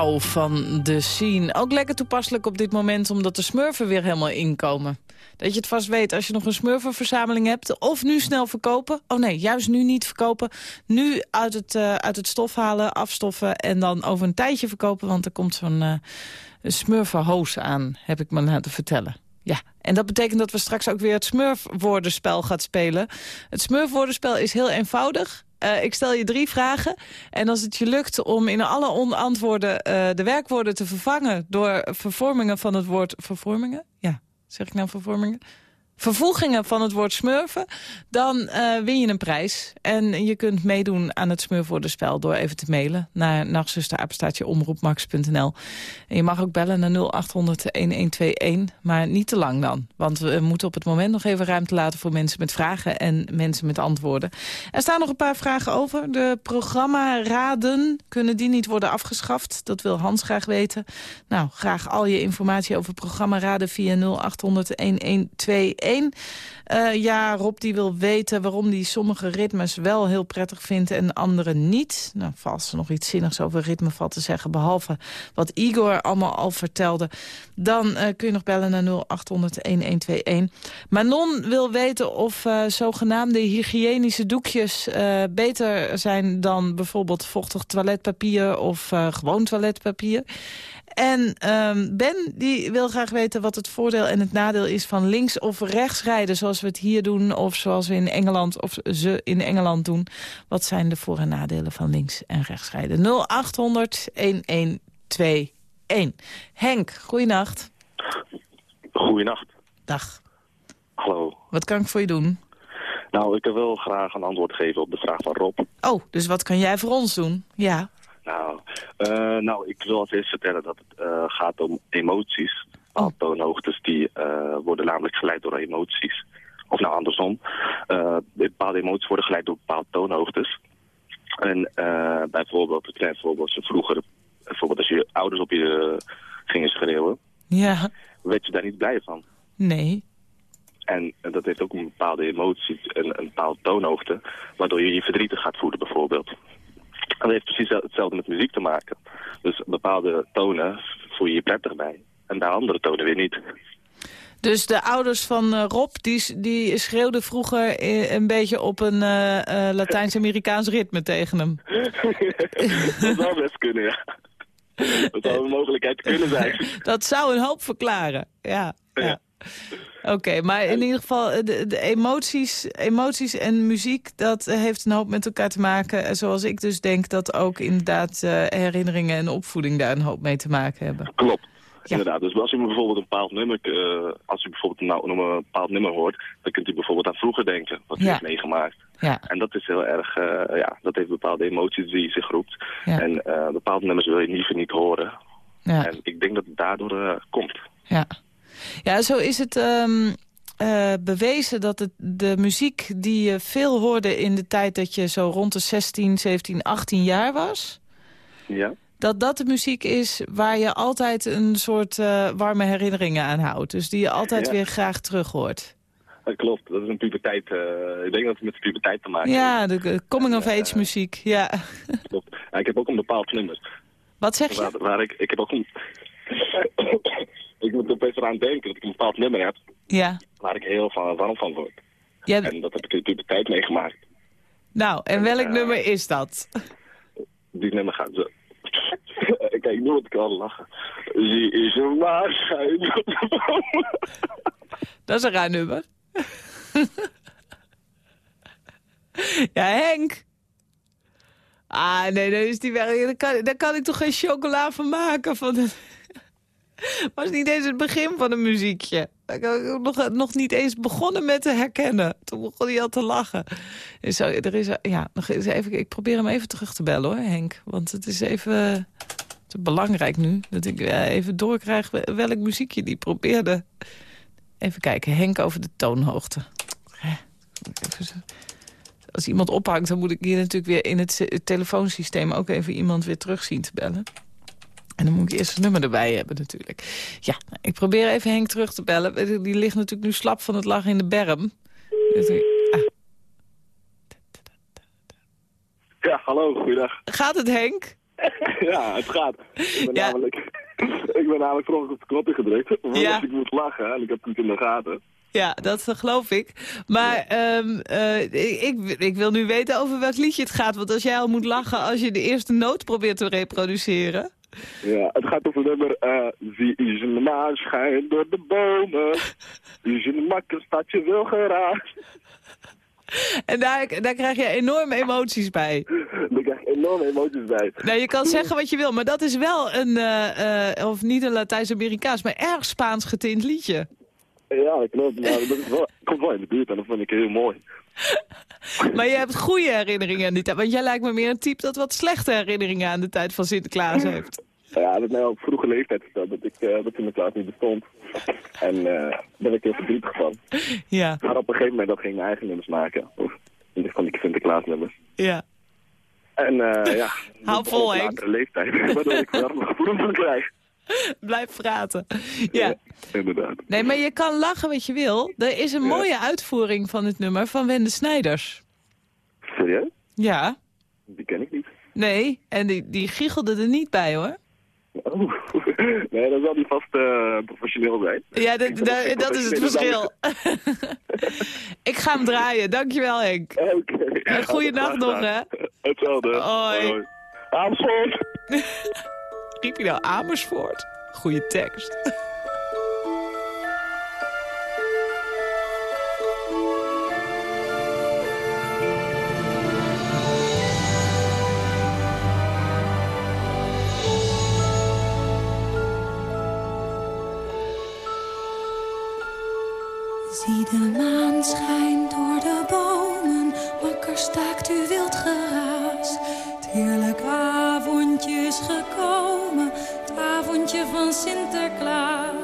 S8: Van de scene. Ook lekker toepasselijk op dit moment, omdat de smurfen weer helemaal inkomen. Dat je het vast weet als je nog een smurfenverzameling hebt. Of nu snel verkopen. Oh nee, juist nu niet verkopen. Nu uit het, uh, uit het stof halen, afstoffen en dan over een tijdje verkopen. Want er komt zo'n uh, smurfenhoos aan, heb ik me laten vertellen. Ja, en dat betekent dat we straks ook weer het smurfwoordenspel gaan spelen. Het smurfwoordenspel is heel eenvoudig. Uh, ik stel je drie vragen. En als het je lukt om in alle antwoorden uh, de werkwoorden te vervangen... door vervormingen van het woord... Vervormingen? Ja, zeg ik nou vervormingen?
S3: Vervoegingen van het woord smurfen, dan eh, win je een prijs. En je kunt meedoen aan het smurfwoordenspel door even te mailen naar nachtzusterapenstaatjeomroepmax.nl. En je mag ook bellen naar 0800-1121, maar niet te lang dan. Want we moeten op het moment nog even ruimte laten voor mensen met vragen en mensen met antwoorden. Er staan nog een paar vragen over. De programma-raden, kunnen die niet worden afgeschaft? Dat wil Hans graag weten. Nou, graag al je informatie over programma-raden via 0800-1121. Uh, ja, Rob die wil weten waarom hij sommige ritmes wel heel prettig vindt en andere niet. Nou, vast nog iets zinnigs over ritme valt te zeggen, behalve wat Igor allemaal al vertelde. Dan uh, kun je nog bellen naar 0800-1121. Manon wil weten of uh, zogenaamde hygiënische doekjes beter zijn dan bijvoorbeeld vochtig toiletpapier of gewoon toiletpapier. En um, Ben die wil graag weten wat het voordeel en het nadeel is van links of rechts rijden. Zoals we het hier doen of zoals we in Engeland of ze in Engeland doen. Wat zijn de voor- en nadelen van links en rechts rijden? 0800 1121. Henk, goeienacht.
S9: Goeienacht.
S3: Dag.
S9: Hallo.
S3: Wat kan ik voor je doen?
S9: Nou, ik wil graag een antwoord geven op de vraag van Rob.
S3: Oh, dus wat kan jij voor ons doen? Ja.
S9: Nou, uh, nou ik wil als eerst vertellen dat het uh, gaat om emoties.
S3: Oh.
S9: Toonhoogtes die uh, worden namelijk geleid door emoties. Of nou andersom. bepaalde emoties worden geleid door bepaalde toonhoogtes. En bijvoorbeeld, een klein voorbeeld, vroeger, bijvoorbeeld als je ouders op je gingen schreeuwen.
S3: Ja.
S9: Werd je daar niet blij van?
S3: Nee.
S9: En dat heeft ook een bepaalde emotie, een, een bepaalde toonhoogte, waardoor je je verdrietig gaat voelen bijvoorbeeld. En dat heeft precies hetzelfde met muziek te maken. Dus bepaalde tonen voel je je prettig bij. En bij andere tonen weer niet.
S3: Dus de ouders van uh, Rob, die, die schreeuwden vroeger een beetje op een uh, uh, Latijns-Amerikaans ritme tegen hem.
S9: dat zou best kunnen, ja. Dat zou een mogelijkheid kunnen zijn.
S3: Dat zou een hoop verklaren, ja. ja. ja. Oké, okay, maar in ieder geval de, de, emoties, emoties en muziek, dat heeft een hoop met elkaar te maken. Zoals ik dus denk dat ook inderdaad herinneringen en opvoeding daar een hoop mee te maken hebben.
S9: Klopt. Ja. Inderdaad, dus als u bijvoorbeeld een bepaald nummer, uh, als u bijvoorbeeld nou, een bepaald nummer hoort, dan kunt u bijvoorbeeld aan vroeger denken, wat u
S3: ja.
S9: heeft meegemaakt.
S3: Ja.
S9: En dat is heel erg, uh, ja, dat heeft bepaalde emoties die zich roept.
S3: Ja.
S9: En uh, bepaalde nummers wil je liever niet horen.
S3: Ja.
S9: En ik denk dat het daardoor komt.
S3: Ja. Ja, zo is het um, uh, bewezen dat het, de muziek die je veel hoorde in de tijd dat je zo rond de 16, 17, 18 jaar was...
S9: Ja.
S3: Dat dat de muziek is waar je altijd een soort uh, warme herinneringen aan houdt. Dus die je altijd
S9: Ja.
S3: weer graag terug hoort.
S9: Dat klopt, dat is een puberteit. eh, ik denk dat het met de puberteit te maken
S3: Ja, de coming-of-age muziek. Ja.
S9: heeft. Klopt. Ik heb ook een bepaald nummer.
S3: Wat zeg je?
S9: Waar, waar ik, ik heb ook een... ik moet opeens eraan denken dat ik een bepaald nummer heb
S3: Ja.
S9: waar ik heel van, warm van word.
S3: Jij-
S9: En dat heb ik in de puberteit meegemaakt.
S3: Nou, en welk
S9: Eh,
S3: nummer is dat?
S9: Die nummer gaat zo. Kijk, nu moet ik al lachen. Zie is een op de boom.
S3: Dat is een raar nummer. ja, Henk. Ah, nee, dan is die weg. Daar kan, daar kan ik toch geen chocola van maken. Van het... was niet eens het begin van een muziekje. Ik heb nog, nog niet eens begonnen met te herkennen. Toen begon hij al te lachen. Dus er is, ja, nog eens even, ik probeer hem even terug te bellen hoor, Henk. Want het is even te belangrijk nu. Dat ik eh, even doorkrijg welk muziekje die probeerde. Even kijken, Henk over de toonhoogte. Als iemand ophangt, dan moet ik hier natuurlijk weer in het, het telefoonsysteem ook even iemand weer terug zien te bellen. En dan moet ik eerst het nummer erbij hebben natuurlijk. Ja, ik probeer even Henk terug te bellen. Die ligt natuurlijk nu slap van het lachen in de berm. Dus ah.
S9: Ja, hallo, goeiedag.
S3: Gaat het, Henk?
S9: ja, het gaat. Ik ben
S3: Ja.
S9: namelijk... ik ben namelijk vroeger op de knoppen gedrukt. Want
S3: Ja.
S9: ik moet lachen en ik heb het niet in de gaten.
S3: Ja, dat geloof ik. Maar ehm, eh, ik, ik wil nu weten over welk liedje het gaat. Want als jij al moet lachen als je de eerste noot probeert te reproduceren...
S9: Ja, het gaat over nummer... eh zie is een maan schijnt door de bomen. Is een makker staat je wel geraakt.
S3: En daar, daar krijg je enorme emoties bij.
S9: Daar krijg ik enorme emoties bij.
S3: Nou, je kan zeggen wat je wil, maar dat is wel een, eh, eh, of niet een Latijns-Amerikaans, maar erg Spaans getint liedje.
S9: Ja, klopt. Maar dat is wel, komt wel in de buurt en dat vind ik heel mooi.
S3: Maar je hebt goede herinneringen aan die tijd. Want jij lijkt me meer een type dat wat slechte herinneringen aan de tijd van Sinterklaas heeft.
S9: Ja, dat is mij op vroege leeftijd verteld dat ik uh, dat Sinterklaas niet bestond. En uh, daar ben ik heel verdrietig van.
S3: Ja.
S9: Maar op een gegeven moment dat ging ik mijn eigen nummers maken. Of van die Sinterklaas nummers.
S3: Ja.
S9: En uh, ja,
S3: Hou vol, Henk.
S9: Leeftijd, waardoor ik gevoelens van krijg.
S3: Blijf praten. Ja.
S9: ja. inderdaad.
S3: Nee, maar je kan lachen wat je wil. Er is een
S9: Ja.
S3: mooie uitvoering van het nummer van Wende Snijders.
S9: Serieus?
S3: Ja.
S9: Die ken ik niet.
S3: Nee, en die, die giechelde er niet bij, hoor.
S9: Oh. Nee, dat zal die vast eh, professioneel zijn.
S3: Ja, dat, is het verschil. Ik ga hem draaien. Dankjewel, Henk.
S9: Oké.
S3: En goeienacht nog, hè.
S9: Hetzelfde.
S3: Hoi.
S9: Amersfoort.
S3: Je nou Amersfoort? Goeie tekst.
S10: Van Sinterklaas.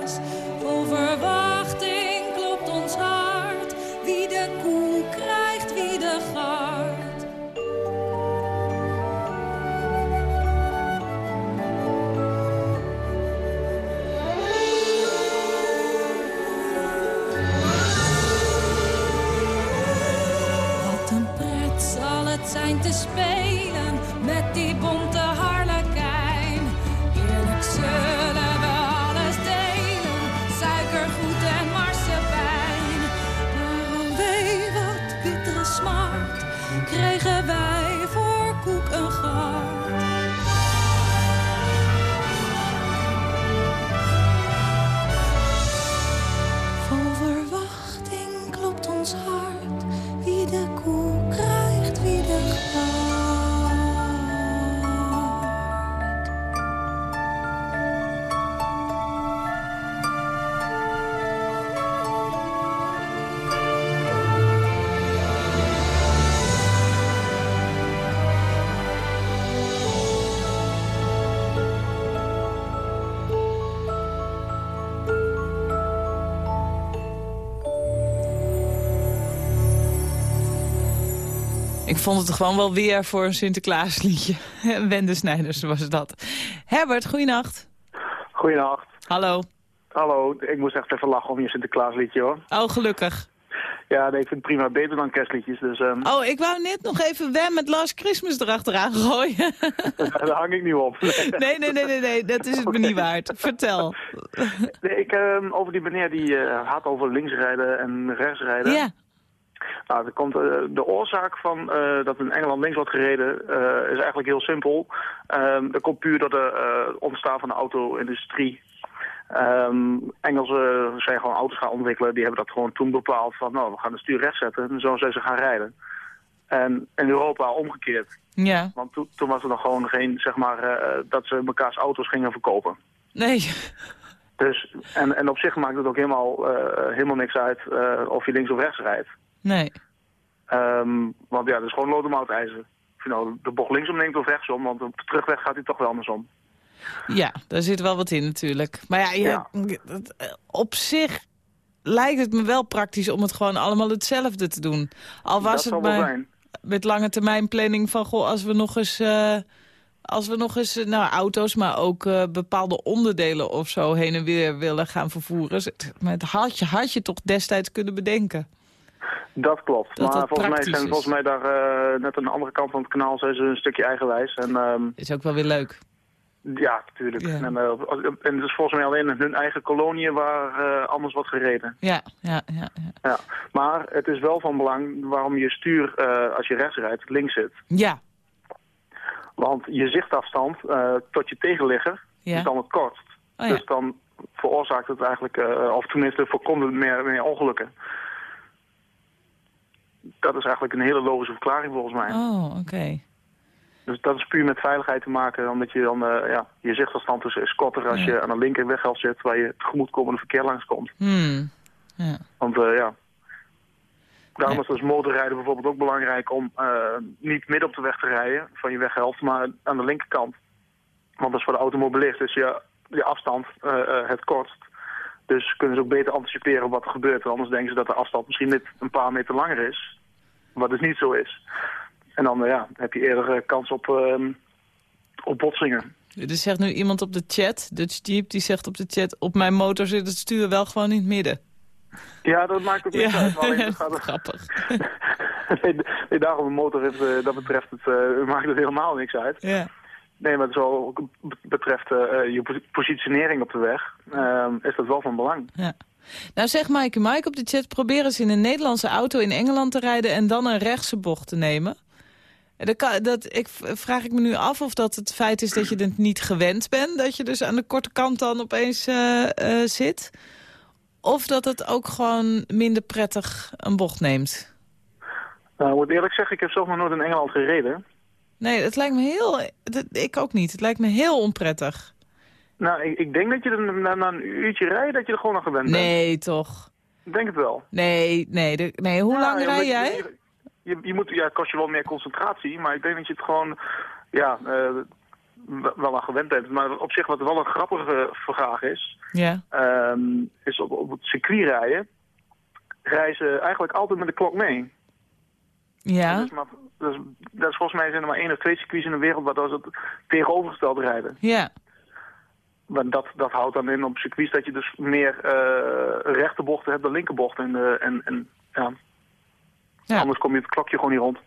S3: Ik vond het gewoon wel weer voor een Sinterklaasliedje. Wende Snijders was dat. Herbert, goeienacht.
S11: Goedenacht.
S3: Hallo.
S11: Hallo, ik moest echt even lachen om je Sinterklaasliedje hoor.
S3: Oh, gelukkig.
S11: Ja, nee, ik vind het prima beter dan kerstliedjes, dus ehm,
S3: Oh, ik wou net nog even Wem met Last Christmas erachteraan gooien.
S11: daar hang ik niet op.
S3: Nee, nee, nee, nee, nee, dat is het me niet waard. Vertel.
S11: Nee, ik, ehm, over die meneer die eh, had over linksrijden en rechtsrijden.
S3: Ja,
S11: Nou, er komt, eh, de oorzaak van eh, dat in Engeland links wordt gereden eh, is eigenlijk heel simpel. Ehm dat komt puur door de ontstaan van de auto-industrie. Ehm, Engelsen zijn gewoon auto's gaan ontwikkelen. Die hebben dat gewoon toen bepaald van, nou, we gaan de stuur recht zetten. En zo zijn ze gaan rijden. En in Europa omgekeerd.
S3: ja.
S11: Want toen, toen was er nog gewoon geen, zeg maar, dat ze mekaars auto's gingen verkopen.
S3: Nee.
S11: Dus, en, en op zich maakt het ook helemaal, helemaal niks uit of je links of rechts rijdt.
S3: Nee.
S11: Ehm, want ja, dat is gewoon lood ijzer. Of je nou de bocht linksom neemt of rechtsom, want op de terugweg gaat hij toch wel andersom.
S3: Ja, daar zit wel wat in natuurlijk. Maar ja, eh, op zich lijkt het me wel praktisch om het gewoon allemaal hetzelfde te doen. Al was
S11: dat
S3: het maar met lange termijn planning van... Goh, als we nog eens, eh, als we nog eens eh, nou, auto's, maar ook bepaalde onderdelen of zo... heen en weer willen gaan vervoeren. Maar het had je, had je toch destijds kunnen bedenken.
S11: Dat klopt.
S3: Dat
S11: maar
S3: dat
S11: volgens mij zijn volgens mij daar eh, net aan de andere kant van het kanaal zijn ze een stukje eigenwijs. En ehm,
S3: Is ook wel weer leuk.
S11: ja, natuurlijk.
S3: Ja.
S11: En, en het is volgens mij alleen in hun eigen koloniën waar eh, anders wordt gereden.
S3: Ja, ja, ja. Ja,
S11: Ja. Maar het is wel van belang waarom je stuur, eh, als je rechts rijdt, links zit.
S3: ja.
S11: Want je zichtafstand eh, tot je tegenligger
S3: ja.
S11: is dan het kortst.
S3: Oh, ja.
S11: Dus dan veroorzaakt het eigenlijk, eh, of tenminste voorkomt het meer, meer ongelukken. Dat is eigenlijk een hele logische verklaring volgens mij.
S3: Oh, oké.
S11: Dus dat is puur met veiligheid te maken, omdat je dan, eh, ja, je zichtafstand is, is korter als
S3: Ja.
S11: je aan de linker weghelft zit, waar je tegemoetkomende verkeer langskomt.
S3: Hmm. Ja.
S11: Want eh, ja, daarom is dus motorrijden bijvoorbeeld ook belangrijk om eh, niet midden op de weg te rijden van je weghelft, maar aan de linkerkant. Want dat is voor de automobilist is je, je afstand het kortst. Dus kunnen ze ook beter anticiperen wat er gebeurt. Anders denken ze dat de afstand misschien net een paar meter langer is. Wat dus niet zo is. En dan eh, ja, heb je eerder eh, kans op, ehm, op botsingen.
S3: Er zegt nu iemand op de chat, Dutch Jeep, die zegt op de chat... op mijn motor zit het stuur wel gewoon in het midden.
S11: Ja, dat maakt ook niet
S3: Ja,
S11: uit. maar alleen dat gaat
S3: grappig.
S11: nee, nee, daarom een motor is, eh, dat betreft het, maakt het helemaal niks uit.
S3: Ja.
S11: Nee, maar zo betreft je pos- positionering op de weg, ehm, is dat wel van belang.
S3: Ja. Nou zegt Mike Mike op de chat, probeer eens in een Nederlandse auto in Engeland te rijden en dan een rechtse bocht te nemen. En dat kan, dat, ik vraag ik me nu af of dat het feit is dat je het niet gewend bent, dat je dus aan de korte kant dan opeens eh, eh, zit. Of dat het ook gewoon minder prettig een bocht neemt.
S11: Nou, ik moet eerlijk zeggen, ik heb zelf nog nooit in Engeland gereden.
S3: Nee, het lijkt me heel... dat- ik ook niet. Het lijkt me heel onprettig.
S11: Nou, ik, ik denk dat je er na, na een uurtje rijden, dat je er gewoon aan gewend bent.
S3: Nee, toch?
S11: Ik denk het wel.
S3: Nee, nee. de- nee. Hoe
S11: Ja,
S3: lang rij jij?
S11: Je, je, je moet, ja, het kost je wel meer concentratie, maar ik denk dat je het gewoon, ja, eh, wel aan gewend bent. Maar op zich wat wel een grappige vraag is,
S3: Ja.
S11: ehm, is op, op het circuit rijden, reizen eigenlijk altijd met de klok mee.
S3: Ja.
S11: Dat, is maar, dat, is, dat is volgens mij zijn er maar één of twee circuits in de wereld waar dat het tegenovergestelde rijden.
S3: Ja.
S11: Maar dat, dat houdt dan in op circuits dat je dus meer eh rechte bochten hebt dan linkerbochten. En, eh, en, en ja.
S3: Ja.
S11: anders kom je het klokje gewoon niet rond.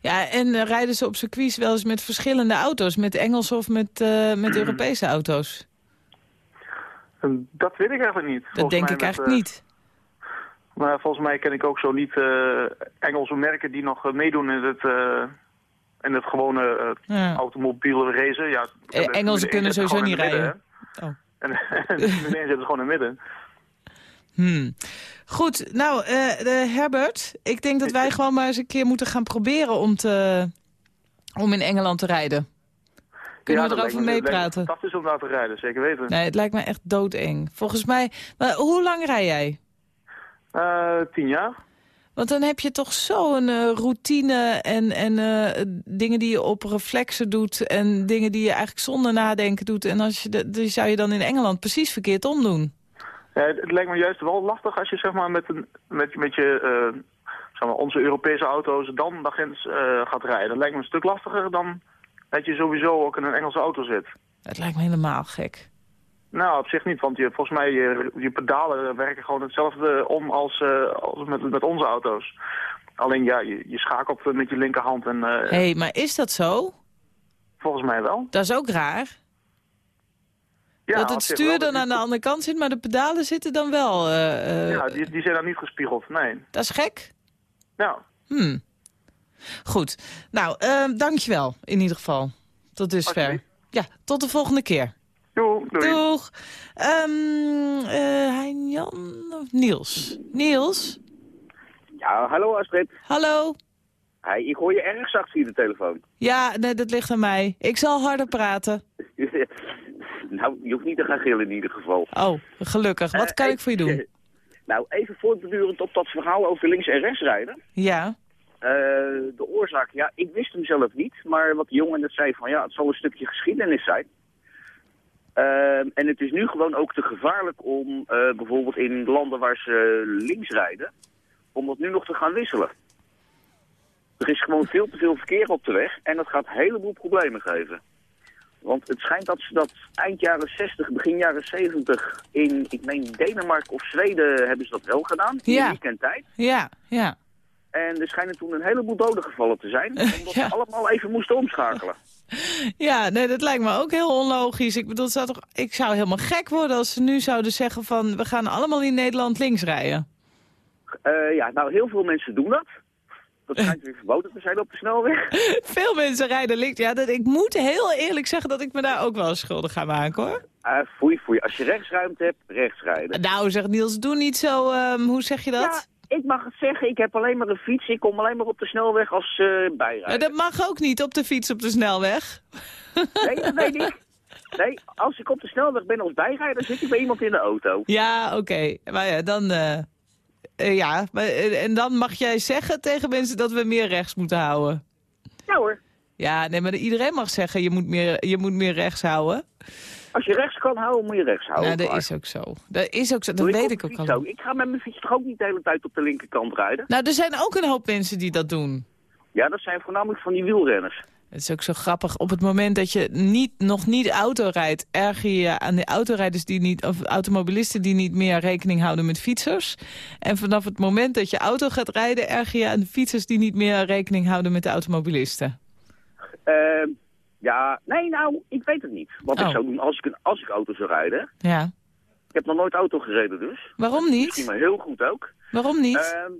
S3: Ja, en eh, rijden ze op circuits wel eens met verschillende auto's? Met Engelse of met, met Europese auto's?
S11: En dat weet ik eigenlijk niet.
S3: Dat denk ik
S11: met,
S3: eigenlijk niet.
S11: Maar volgens mij ken ik ook zo niet Engelse merken die nog meedoen in het, in het gewone
S3: Ja.
S11: automobiele racen. Ja,
S3: Engelsen kunnen
S11: 1 zit
S3: sowieso niet rijden.
S11: midden,
S3: Oh.
S11: En en de Formule 1 zit gewoon in het midden.
S3: Hmm. Goed, nou eh, de Herbert, ik denk dat wij gewoon maar eens een keer moeten gaan proberen om, te, om in Engeland te rijden. Kunnen
S11: Ja,
S3: we
S11: dat
S3: erover meepraten?
S11: Fantastisch om daar te rijden, zeker weten.
S3: Nee, het lijkt me echt doodeng. Volgens mij, maar hoe lang rij jij?
S11: Eh, tien jaar.
S3: Want dan heb je toch zo'n eh, routine en, en eh, dingen die je op reflexen doet... en dingen die je eigenlijk zonder nadenken doet. En als je de, die zou je dan in Engeland precies verkeerd omdoen.
S11: Ja, het, lijkt me juist wel lastig als je zeg maar, met, een, met, met je, eh, zeg maar, onze Europese auto's dan eh, gaat rijden. Dat lijkt me een stuk lastiger dan dat je sowieso ook in een Engelse auto zit.
S3: Het lijkt me helemaal gek.
S11: Nou, op zich niet, want je, volgens mij je, je pedalen werken gewoon hetzelfde om als, eh, als met, met onze auto's. Alleen ja, je, je schakelt met je linkerhand en eh,
S3: Hé, hey, maar is dat zo?
S11: volgens mij wel.
S3: Dat is ook raar.
S11: Ja,
S3: dat het stuur
S11: wel.
S3: dan aan de andere kant zit, maar de pedalen zitten dan wel. eh, eh,
S11: Ja, die, die zijn dan niet gespiegeld, nee.
S3: Dat is gek.
S11: Ja,
S3: Hmm. Goed. Nou, eh, dankjewel in ieder geval. Tot dusver. Ja, tot de volgende keer.
S11: Doei.
S3: Doeg. Ehm eh, hein Jan of Niels? Niels?
S12: Ja, hallo Astrid.
S3: Hallo?
S12: Hi, ik hoor je erg zacht via de telefoon.
S3: Ja, nee, dat ligt aan mij. Ik zal harder praten.
S12: nou, je hoeft niet te gaan gillen in ieder geval.
S3: Oh, gelukkig. Wat
S12: Eh,
S3: kan ik voor je doen?
S12: Nou, even voortbedurend op dat verhaal over links en rechts rijden.
S3: Ja.
S12: Eh, de oorzaak, ja, ik wist hem zelf niet. Maar wat de jongen net zei van, ja, het zal een stukje geschiedenis zijn. Ehm, en het is nu gewoon ook te gevaarlijk om eh, bijvoorbeeld in landen waar ze links rijden, om dat nu nog te gaan wisselen. Er is gewoon veel te veel verkeer op de weg en dat gaat een heleboel problemen geven. Want het schijnt dat ze dat eind jaren 60, begin jaren 70 in, ik meen Denemarken of Zweden hebben ze dat wel gedaan. In
S3: Ja.
S12: weekendtijd.
S3: Ja, ja.
S12: En er schijnen toen een heleboel doden gevallen te zijn, omdat ze allemaal even moesten omschakelen.
S3: Ja, nee, dat lijkt me ook heel onlogisch. Ik bedoel, zou toch, ik zou helemaal gek worden als ze nu zouden zeggen van... we gaan allemaal in Nederland links rijden.
S12: Eh, ja, nou, heel veel mensen doen dat. Dat schijnt weer verboden te zijn op de snelweg.
S3: Veel mensen rijden links. Ja, dat, ik moet heel eerlijk zeggen dat ik me daar ook wel schuldig ga maken, hoor.
S12: Uh, foei, foei. Als je rechtsruimte hebt, rechts rijden.
S3: Nou, zegt Niels, doe niet zo... ehm, hoe zeg je dat?
S12: Ik mag het zeggen. Ik heb alleen maar een fiets. Ik kom alleen maar op de snelweg als uh, bijrijder.
S3: Dat mag ook niet op de fiets op de snelweg.
S12: Nee, dat weet ik. Nee, als ik op de snelweg ben als bijrijder, zit ik bij iemand in de auto.
S3: Ja, oké. Okay. Maar ja, dan... Uh... Eh, ja, maar, eh, en dan mag jij zeggen tegen mensen dat we meer rechts moeten houden.
S12: Ja hoor.
S3: Ja, nee, maar iedereen mag zeggen je moet meer, je moet meer rechts houden.
S12: Als je rechts kan houden, moet je rechts houden.
S3: Nou, dat is ook zo. Dat is ook zo, dat
S12: Doe
S3: weet ik ook al.
S12: Ik ga met mijn fiets toch ook niet de hele tijd op de linkerkant rijden?
S3: Nou, er zijn ook een hoop mensen die dat doen.
S12: Ja, dat zijn voornamelijk van die wielrenners.
S3: Het is ook zo grappig. Op het moment dat je niet, nog niet auto rijdt... erger je je aan de autorijders die niet, of automobilisten die niet meer rekening houden met fietsers. En vanaf het moment dat je auto gaat rijden... erger je aan de fietsers die niet meer rekening houden met de automobilisten.
S12: Ehm, ja, nee, nou, ik weet het niet. Wat
S3: Oh.
S12: ik zou doen als ik, een, als ik auto zou rijden.
S3: Ja.
S12: Ik heb nog nooit auto gereden dus.
S3: Waarom
S12: Misschien
S3: niet?
S12: maar heel goed ook.
S3: Waarom niet?
S12: Ehm,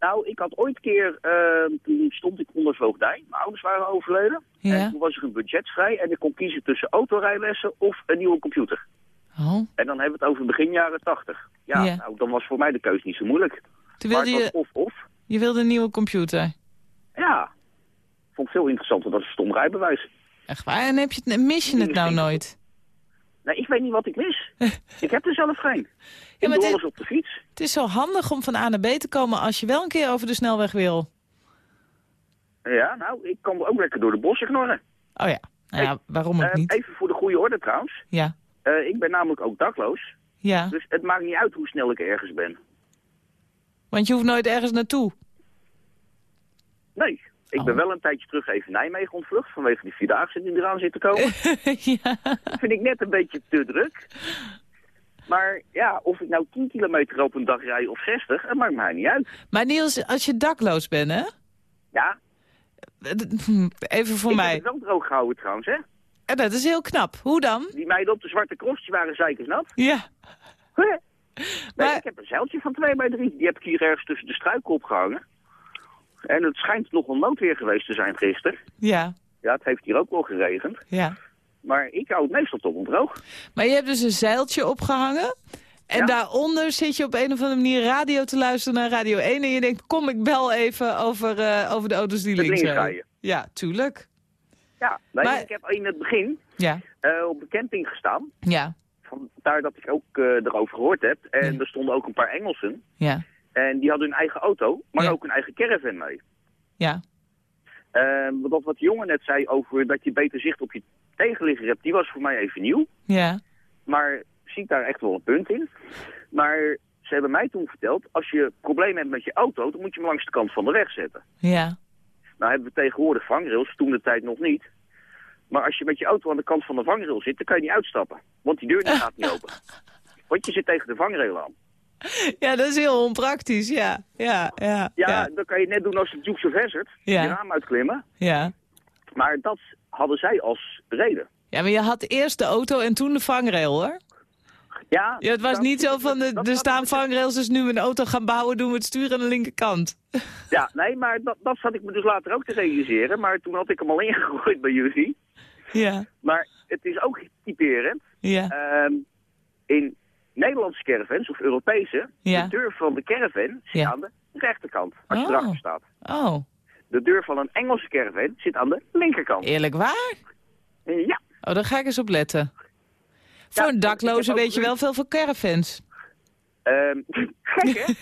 S12: nou, ik had ooit een keer, ehm, toen stond ik onder voogdij. Mijn ouders waren overleden.
S3: Ja.
S12: En toen was ik een budgetvrij en ik kon kiezen tussen autorijlessen of een nieuwe computer.
S3: Oh.
S12: En dan hebben we het over begin jaren tachtig. Ja,
S3: Ja.
S12: nou, dan was voor mij de keuze niet zo moeilijk.
S3: Toen wilde
S12: het was
S3: je, je wilde een nieuwe computer.
S12: Ja, vond ik veel interessanter dan een stom rijbewijs.
S3: Echt waar? En heb je het, mis je het nou nooit?
S12: Nee, ik weet niet wat ik mis. ik heb er zelf geen. Ik
S3: maar
S12: doe
S3: dit-
S12: alles op de fiets.
S3: Het is zo handig om van A naar B te komen als je wel een keer over de snelweg wil.
S12: Ja, nou, ik kan ook lekker door de bossen knorren.
S3: Oh ja, nou ja, waarom ook
S12: Eh,
S3: niet?
S12: Even voor de goede orde trouwens.
S3: Ja,
S12: Eh, ik ben namelijk ook dakloos.
S3: ja.
S12: Dus het maakt niet uit hoe snel ik ergens ben.
S3: Want je hoeft nooit ergens naartoe.
S12: Nee, ik
S3: Oh.
S12: ben wel een tijdje terug even Nijmegen ontvlucht vanwege die Vierdaagse die eraan zit te komen.
S3: ja.
S12: Dat vind ik net een beetje te druk. Maar ja, of ik nou 10 kilometer op een dag rij of 60, het maakt mij niet uit.
S3: Maar Niels, als je dakloos bent, hè?
S12: Ja,
S3: Even voor
S12: ik
S3: mij.
S12: heb het wel droog gehouden trouwens, hè.
S3: En dat is heel knap. Hoe dan?
S12: Die meiden op de Zwarte Cross, die waren zeikersnat.
S3: Ja.
S12: Nee,
S3: Maar-
S12: ik heb een zeiltje van 2 bij 3. Die heb ik hier ergens tussen de struiken opgehangen. En het schijnt nog wel noodweer geweest te zijn gisteren.
S3: Ja,
S12: Ja, het heeft hier ook wel geregend.
S3: ja.
S12: Maar ik hou het meestal toch droog.
S3: Maar je hebt dus een zeiltje opgehangen. En
S12: Ja.
S3: daaronder zit je op een of andere manier radio te luisteren naar Radio 1. En je denkt, kom ik bel even over, eh, over de auto's die
S12: Met
S3: links rijden. Ja, tuurlijk.
S12: Ja, nee,
S3: Maar-
S12: ik heb in het begin
S3: Ja,
S12: eh, op de camping gestaan.
S3: ja,
S12: Vandaar dat ik ook eh, erover gehoord heb. En
S3: Ja.
S12: er stonden ook een paar Engelsen.
S3: ja,
S12: En die hadden hun eigen auto, maar
S3: Ja.
S12: ook een eigen caravan mee.
S3: ja.
S12: Eh, wat, wat de jongen net zei over dat je beter zicht op je tegenligger hebt, die was voor mij even nieuw.
S3: Ja,
S12: Maar ziet daar echt wel een punt in. Maar ze hebben mij toen verteld, als je problemen hebt met je auto, dan moet je hem langs de kant van de weg zetten.
S3: ja.
S12: Nou hebben we tegenwoordig vangrails, toen de tijd nog niet. Maar als je met je auto aan de kant van de vangrail zit, dan kan je niet uitstappen. Want die deur die gaat niet open. Want je zit tegen de vangrail aan.
S3: Ja, dat is heel onpraktisch, ja. Ja, ja,
S12: Ja,
S3: ja.
S12: dan kan je net doen als de Dukes of Hazzard.
S3: Ja.
S12: Je raam uitklimmen.
S3: Ja.
S12: Maar dat hadden zij als reden.
S3: ja, maar je had eerst de auto en toen de vangrail, hoor.
S12: Ja,
S3: Ja, het was
S12: dat-
S3: niet zo van, de,
S12: dat
S3: er staan vangrails, dus nu we een auto gaan bouwen, doen we het stuur aan de linkerkant.
S12: Ja, nee, maar dat, dat zat ik me dus later ook te realiseren. Maar toen had ik hem al ingegooid bij jullie.
S3: Ja,
S12: Maar het is ook typerend.
S3: ja,
S12: Ehm, in Nederlandse caravans of Europese,
S3: Ja.
S12: de deur van de caravan zit
S3: Ja.
S12: aan de rechterkant. Als je
S3: Oh.
S12: erachter staat.
S3: oh,
S12: De deur van een Engelse caravan zit aan de linkerkant.
S3: eerlijk waar?
S12: Ja.
S3: Oh, daar ga ik eens op letten. Voor een dakloze weet je wel veel van caravans.
S12: Ehm, gek, hè?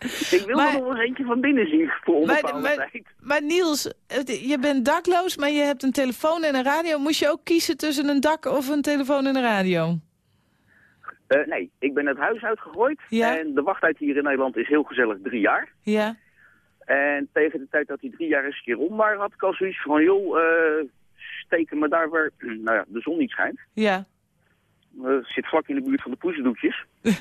S12: ik wil
S3: Maar-
S12: er nog eens eentje van binnen zien voor
S3: Maar, maar, Niels, je bent dakloos, maar je hebt een telefoon en een radio. Moest je ook kiezen tussen een dak of een telefoon en een radio?
S12: Eh, nee, ik ben het huis uitgegooid.
S3: Ja.
S12: En de wachttijd hier in Nederland is heel gezellig drie jaar.
S3: Ja,
S12: En tegen de tijd dat die drie jaar eens een keer om waren, had ik al zoiets van, joh, eh, steken me daar waar nou ja, de zon niet schijnt.
S3: ja.
S12: Eh, zit vlak in de buurt van de poezendoekjes.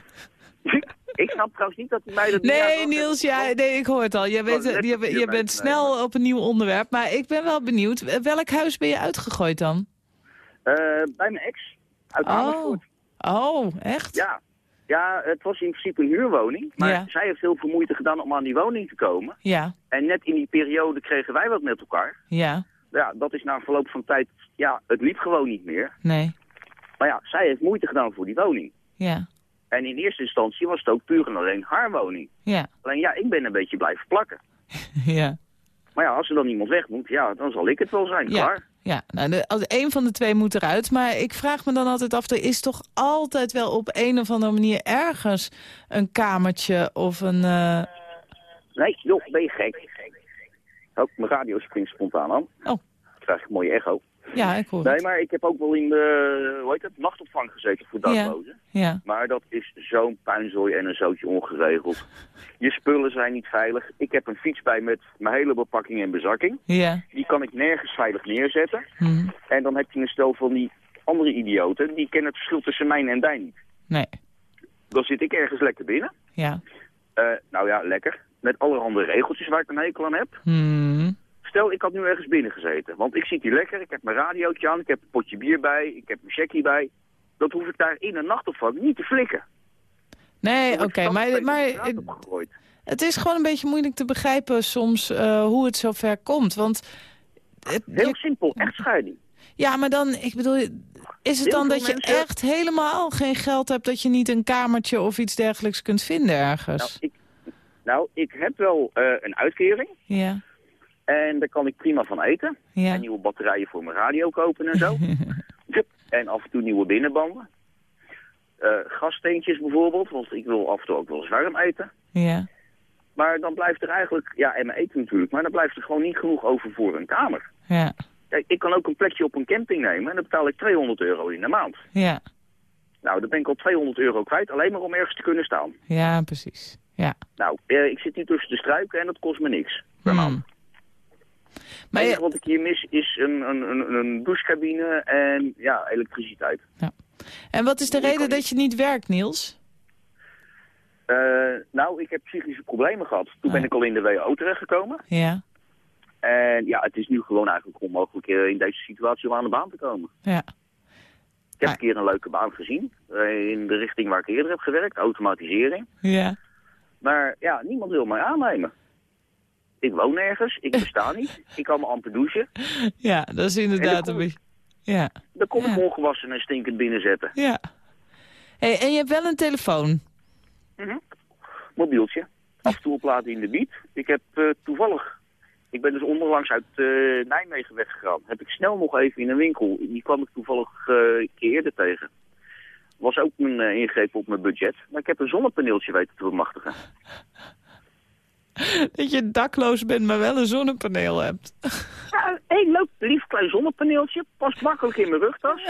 S12: ik snap trouwens niet dat die meiden... drie jaar
S3: Nee, Niels, ja, nee, ik hoor het al. Je bent,
S12: net
S3: je,
S12: op
S3: bent- je bent snel op een nieuw onderwerp, maar ik ben wel benieuwd. Welk huis ben je uitgegooid dan?
S12: Bij mijn ex, uit
S3: Oh,
S12: Amersfoort.
S3: Oh echt?
S12: Ja. ja, het was in principe een huurwoning. Maar
S3: Ja.
S12: zij heeft heel veel moeite gedaan om aan die woning te komen.
S3: Ja,
S12: En net in die periode kregen wij wat met elkaar.
S3: ja,
S12: Ja, dat is na verloop van tijd, ja, het liep gewoon niet meer.
S3: nee,
S12: Maar ja, zij heeft moeite gedaan voor die woning.
S3: ja,
S12: En in eerste instantie was het ook puur en alleen haar woning.
S3: ja,
S12: Alleen ja, ik ben een beetje blijven plakken.
S3: ja,
S12: Maar ja, als er dan iemand weg moet, ja, dan zal ik het wel zijn,
S3: ja,
S12: klaar.
S3: Ja, nou, de, als een van de twee moet eruit. Maar ik vraag me dan altijd af, er is toch altijd wel op een of andere manier ergens een kamertje of een... eh,
S12: Nee, joh, ben je gek. Ook mijn radio springt spontaan aan.
S3: Oh.
S12: Dan krijg ik een mooie echo.
S3: Ja, ik hoor
S12: Nee,
S3: het.
S12: maar ik heb ook wel in de, hoe heet het, nachtopvang gezeten voor daklozen.
S3: Ja,
S12: Maar dat is zo'n puinzooi en een zootje ongeregeld. Je spullen zijn niet veilig. Ik heb een fiets bij met mijn hele bepakking en bezakking.
S3: ja.
S12: Die kan ik nergens veilig neerzetten.
S3: Hm.
S12: En dan heb je een stel van die andere idioten. Die kennen het verschil tussen mijn en dijn niet.
S3: Nee,
S12: Dan zit ik ergens lekker binnen.
S3: ja.
S12: Eh, nou ja, lekker. Met allerhande regeltjes waar ik een hekel aan heb.
S3: Hm.
S12: Stel, ik had nu ergens binnen gezeten. Want ik zit hier lekker, ik heb mijn radiootje aan, ik heb een potje bier bij, ik heb mijn checkie bij. Dat hoef ik daar in een nachtopvang niet te flikken.
S3: Nee, oké, maar, maar het- is gewoon een beetje moeilijk te begrijpen soms eh, hoe het zover komt. Want het,
S12: Heel
S3: je-
S12: simpel, echtscheiding.
S3: ja, maar dan, ik bedoel, is het
S12: Heel
S3: dan dat je
S12: mensen-
S3: echt helemaal geen geld hebt... dat je niet een kamertje of iets dergelijks kunt vinden ergens?
S12: Nou, ik, nou, ik heb wel eh, een uitkering.
S3: Ja,
S12: En daar kan ik prima van eten.
S3: ja.
S12: En nieuwe batterijen voor mijn radio kopen en zo. En af en toe nieuwe binnenbanden. Eh gassteentjes bijvoorbeeld, want ik wil af en toe ook wel eens warm eten.
S3: ja.
S12: Maar dan blijft er eigenlijk, ja, en mijn eten natuurlijk, maar dan blijft er gewoon niet genoeg over voor een kamer.
S3: Ja,
S12: Kijk, ik kan ook een plekje op een camping nemen en dan betaal ik 200 euro in de maand.
S3: ja,
S12: Nou, dan ben ik al 200 euro kwijt, alleen maar om ergens te kunnen staan.
S3: ja, precies. Ja.
S12: Nou, eh, ik zit hier tussen de struiken en dat kost me niks per maand. Het
S3: Maar
S12: enige wat ik hier mis is een, een, een, een douchecabine en ja, elektriciteit.
S3: en wat is de reden dat je niet werkt, Niels?
S12: Eh, nou, ik heb psychische problemen gehad. Toen ben
S3: Ah.
S12: ik al in de WO terechtgekomen.
S3: Ja,
S12: En ja, het is nu gewoon eigenlijk onmogelijk eh, in deze situatie om aan de baan te komen.
S3: ja.
S12: Ik heb
S3: Ah.
S12: een keer een leuke baan gezien. eh, in de richting waar ik eerder heb gewerkt, automatisering.
S3: Ja,
S12: Maar ja, niemand wil mij aannemen. Ik woon nergens, ik besta niet. Ik kan me amper douchen.
S3: ja dat is inderdaad een
S12: ik-
S3: beetje... Ja,
S12: Dan kom ik
S3: Ja.
S12: ongewassen en stinkend binnenzetten.
S3: ja. Hey, en je hebt wel een telefoon?
S12: Mobieltje. Af en toe opladen in de biet. Ik heb eh, toevallig... Ik ben dus onlangs uit eh, Nijmegen weggegaan. Heb ik snel nog even in een winkel. Die kwam ik toevallig eh, een keer eerder tegen. Was ook een ingreep op mijn budget. Maar ik heb een zonnepaneeltje weten te bemachtigen.
S3: Dat je dakloos bent, maar wel een zonnepaneel hebt.
S12: Ja, een leuk, lief klein zonnepaneeltje. Past makkelijk in mijn rugtas.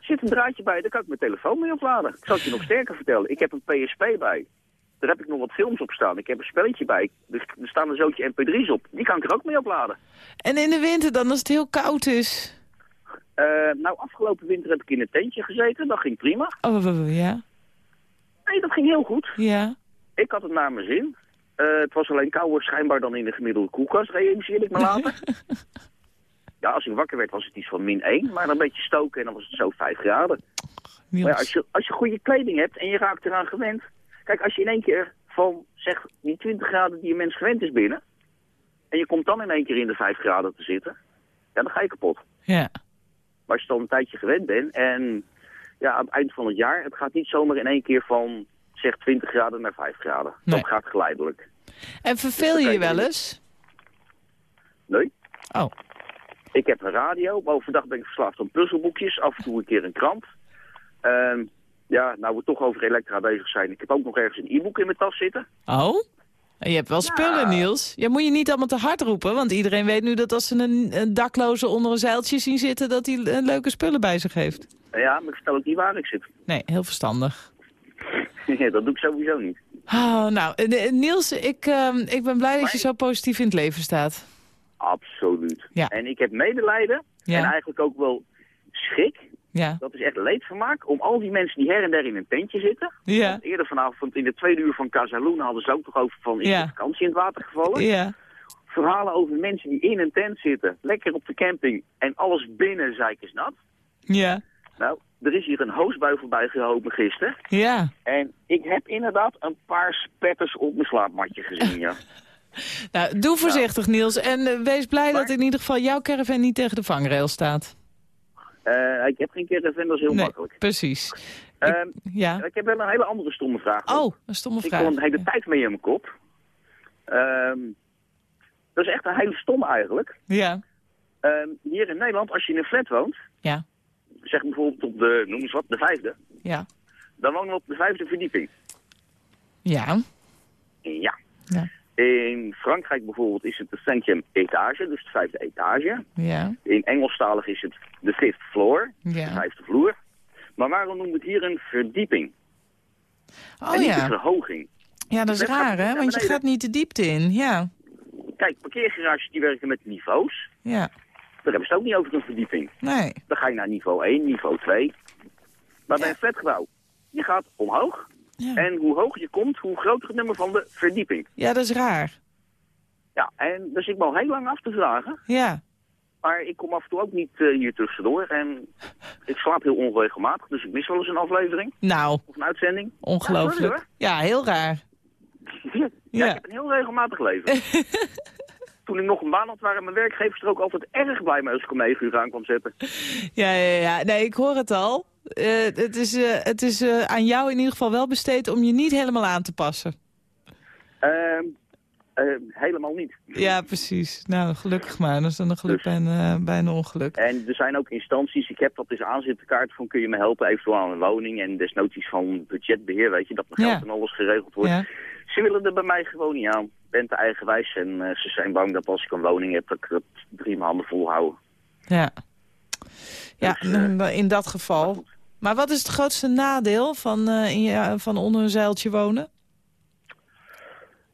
S12: Zit een draadje bij, daar kan ik mijn telefoon mee opladen. Ik zal het je nog sterker vertellen. Ik heb een PSP bij. Daar heb ik nog wat films op staan. Ik heb een spelletje bij. Er er staan een zootje mp3's op. Die kan ik er ook mee opladen.
S3: En in de winter dan, als het heel koud is?
S12: Eh, nou, afgelopen winter heb ik in een tentje gezeten. Dat ging prima.
S3: Oh, ja,
S12: Nee, dat ging heel goed.
S3: ja.
S12: Ik had het naar mijn zin. Eh, het was alleen kouder schijnbaar dan in de gemiddelde koelkast, realiseerde ik me later. ja, als ik wakker werd was het iets van min 1, maar dan een beetje stoken en dan was het zo 5 graden.
S3: Niels.
S12: Maar ja, als je, als je goede kleding hebt en je raakt eraan gewend. Kijk, als je in één keer van, zeg, die 20 graden die een mens gewend is binnen. En je komt dan in één keer in de 5 graden te zitten. Ja, dan ga je kapot.
S3: Ja,
S12: Maar als je dan een tijdje gewend bent en ja, aan het eind van het jaar, het gaat niet zomaar in één keer van, zeg, 20 graden naar 5 graden.
S3: Nee.
S12: Dat gaat geleidelijk.
S3: en verveel je je wel eens?
S12: Nee.
S3: Oh,
S12: Ik heb een radio, overdag ben ik verslaafd aan puzzelboekjes, af en toe een keer een krant. Ehm, ja, nou we toch over elektra bezig zijn. Ik heb ook nog ergens een e-book in mijn tas zitten.
S3: oh? Je hebt wel spullen, Niels. Ja, moet je niet allemaal te hard roepen, want iedereen weet nu dat als ze een, een dakloze onder een zeiltje zien zitten, dat hij eh, leuke spullen bij zich heeft.
S12: Ja, maar ik vertel ook niet waar ik zit.
S3: Nee, heel verstandig.
S12: dat doe ik sowieso niet.
S3: Oh, nou, eh, eh, Niels, ik, ehm, ik ben blij dat je zo positief in het leven staat.
S12: Absoluut.
S3: Ja.
S12: En ik heb medelijden
S3: Ja.
S12: en eigenlijk ook wel schrik.
S3: Ja,
S12: Dat is echt leedvermaak om al die mensen die her en der in een tentje zitten.
S3: ja,
S12: Want eerder vanavond in de tweede uur van Casaluna hadden ze ook toch over van is
S3: Ja.
S12: de vakantie in het water gevallen.
S3: ja.
S12: Verhalen over mensen die in een tent zitten, lekker op de camping en alles binnen zeikers nat.
S3: Ja,
S12: Nou, er is hier een hoosbui voorbij gehopen gisteren.
S3: ja.
S12: En ik heb inderdaad een paar spetters op mijn slaapmatje gezien, ja.
S3: Nou, doe voorzichtig, Niels. En eh, wees blij
S12: Maar-
S3: dat in ieder geval jouw caravan niet tegen de vangrail staat.
S12: Eh, ik heb geen caravan, dat is heel
S3: nee,
S12: makkelijk.
S3: precies.
S12: Ehm,
S3: Ja.
S12: Ik heb wel een hele andere stomme vraag.
S3: Oh, een stomme
S12: ik
S3: vraag.
S12: kwam de hele tijd mee in mijn kop. Ehm, dat is echt een hele stomme eigenlijk.
S3: Ja,
S12: Ehm, hier in Nederland, als je in een flat woont,
S3: Ja,
S12: zeg bijvoorbeeld op de, noem eens wat, de vijfde,
S3: ja,
S12: dan wonen we op de vijfde verdieping.
S3: ja.
S12: Ja.
S3: Ja.
S12: In Frankrijk bijvoorbeeld is het de cinquième etage, dus de vijfde etage.
S3: Ja,
S12: In Engelstalig is het de fifth floor, de
S3: ja.
S12: vijfde vloer. Maar waarom noemen we het hier een verdieping? en
S3: Oh
S12: niet een
S3: ja.
S12: verhoging.
S3: Ja, dat is raar, hè? Want je gaat niet de diepte in. Ja,
S12: Kijk, parkeergarages die werken met niveaus.
S3: ja.
S12: Daar hebben ze ook niet over een verdieping.
S3: Nee.
S12: Dan ga je naar niveau 1, niveau 2. Maar bij
S3: Ja.
S12: een flatgebouw, je gaat omhoog.
S3: Ja.
S12: En hoe hoger je komt, hoe groter het nummer van de verdieping.
S3: ja, dat is raar.
S12: Ja, en dus ik me al heel lang af te vragen.
S3: Ja.
S12: Maar ik kom af en toe ook niet eh, hier tussendoor. En ik slaap heel onregelmatig, dus ik mis wel eens een aflevering
S3: Nou,
S12: of een uitzending. Ja,
S3: ongelooflijk.
S12: sorry
S3: Ja, heel raar.
S12: Ja,
S3: Ja.
S12: ik heb een heel regelmatig leven. Toen ik nog een baan had, waren mijn werkgevers er ook altijd erg blij mee als ik om 9 uur aan kwam zetten.
S3: Ja, ja, ja. Nee, ik hoor het al. Eh, het is, eh, het is eh, aan jou in ieder geval wel besteed om je niet helemaal aan te passen.
S12: Ehm, eh, helemaal niet.
S3: Ja, precies. Nou, gelukkig maar. Dat is dan een geluk
S12: Dus-
S3: bij, een, bij een ongeluk.
S12: En er zijn ook instanties, ik heb dat eens aanzittenkaart van kun je me helpen eventueel aan een woning en desnoods iets van budgetbeheer, weet je, dat mijn
S3: Ja.
S12: geld en alles geregeld wordt.
S3: Ja.
S12: Ze willen er bij mij gewoon niet aan. Ik ben te eigenwijs en eh, ze zijn bang dat als ik een woning heb, dat ik dat drie maanden volhouden.
S3: Ja. Ja,
S12: Dus, eh,
S3: in- dat geval. Maar wat is het grootste nadeel van, eh, in je, van onder een zeiltje wonen?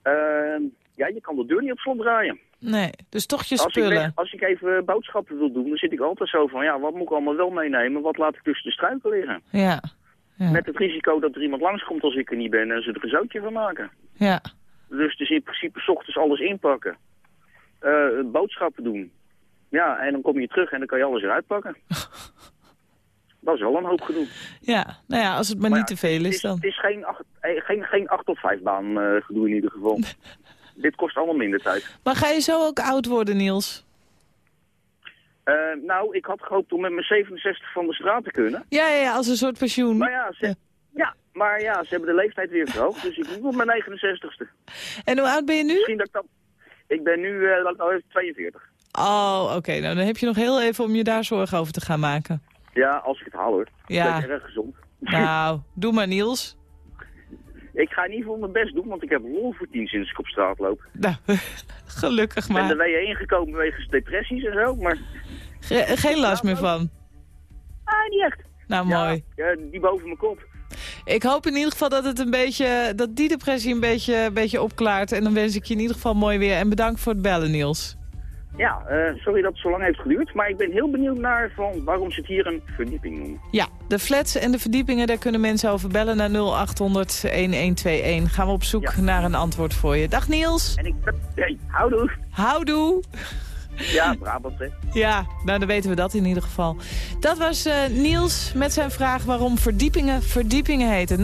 S12: Ehm, ja, je kan de deur niet op slot draaien.
S3: Nee, dus toch je
S12: Als ik,
S3: spullen.
S12: als ik even boodschappen wil doen, dan zit ik altijd zo van, ja, wat moet ik allemaal wel meenemen? Wat laat ik tussen de struiken liggen?
S3: Ja. Ja.
S12: Met het risico dat er iemand langskomt als ik er niet ben en ze er een zootje van maken.
S3: ja.
S12: Dus, dus in principe 's ochtends alles inpakken. Eh, boodschappen doen. Ja, en dan kom je terug en dan kan je alles eruit pakken. Dat is wel een hoop gedoe.
S3: Ja, nou ja, als het maar,
S12: Maar
S3: niet
S12: ja,
S3: te veel is
S12: is,
S3: dan.
S12: het is geen, acht, eh, geen, geen 8 tot 5 baan eh, gedoe in ieder geval. Dit kost allemaal minder tijd.
S3: Maar ga je zo ook oud worden, Niels?
S12: Eh, nou, ik had gehoopt om met mijn 67 van de straat te kunnen.
S3: Ja, ja, ja als een soort pensioen.
S12: Maar ja, ze,
S3: Ja.
S12: ja. maar ja, ze hebben de leeftijd weer verhoogd. Dus ik moet op mijn 69ste.
S3: En hoe oud ben je nu?
S12: Misschien dat ik dat... Ik ben nu eh, dat ik nou even 42.
S3: Oh, oké. Nou, dan heb je nog heel even om je daar zorgen over te gaan maken.
S12: Ja, als ik het haal hoor.
S3: Ja.
S12: Ik ben erg gezond.
S3: Nou, doe maar, Niels.
S12: Ik ga in ieder geval mijn best doen, want ik heb lol voor tien sinds ik op straat loop.
S3: Nou, gelukkig
S12: Ik ben
S3: maar.
S12: de WE ingekomen wegens depressies en zo, maar...
S3: Ge- geen last meer van.
S12: Ah, niet echt.
S3: Nou, mooi.
S12: Ja, die boven mijn kop.
S3: Ik hoop in ieder geval dat, het een beetje, dat die depressie een beetje, een beetje opklaart. En dan wens ik je in ieder geval mooi weer. En bedankt voor het bellen, Niels.
S12: Ja, eh, sorry dat het zo lang heeft geduurd, maar ik ben heel benieuwd naar van waarom ze het hier een verdieping noemen.
S3: Ja, de flats en de verdiepingen, daar kunnen mensen over bellen naar 0800-1121. Gaan we op zoek
S12: Ja.
S3: naar een antwoord voor je. Dag Niels.
S12: En ik... Hey, houdoe.
S3: Houdoe.
S12: Ja, Brabant, hè.
S3: Ja, nou dan weten we dat in ieder geval. Dat was eh, Niels met zijn vraag waarom verdiepingen verdiepingen heten. 0800-1121.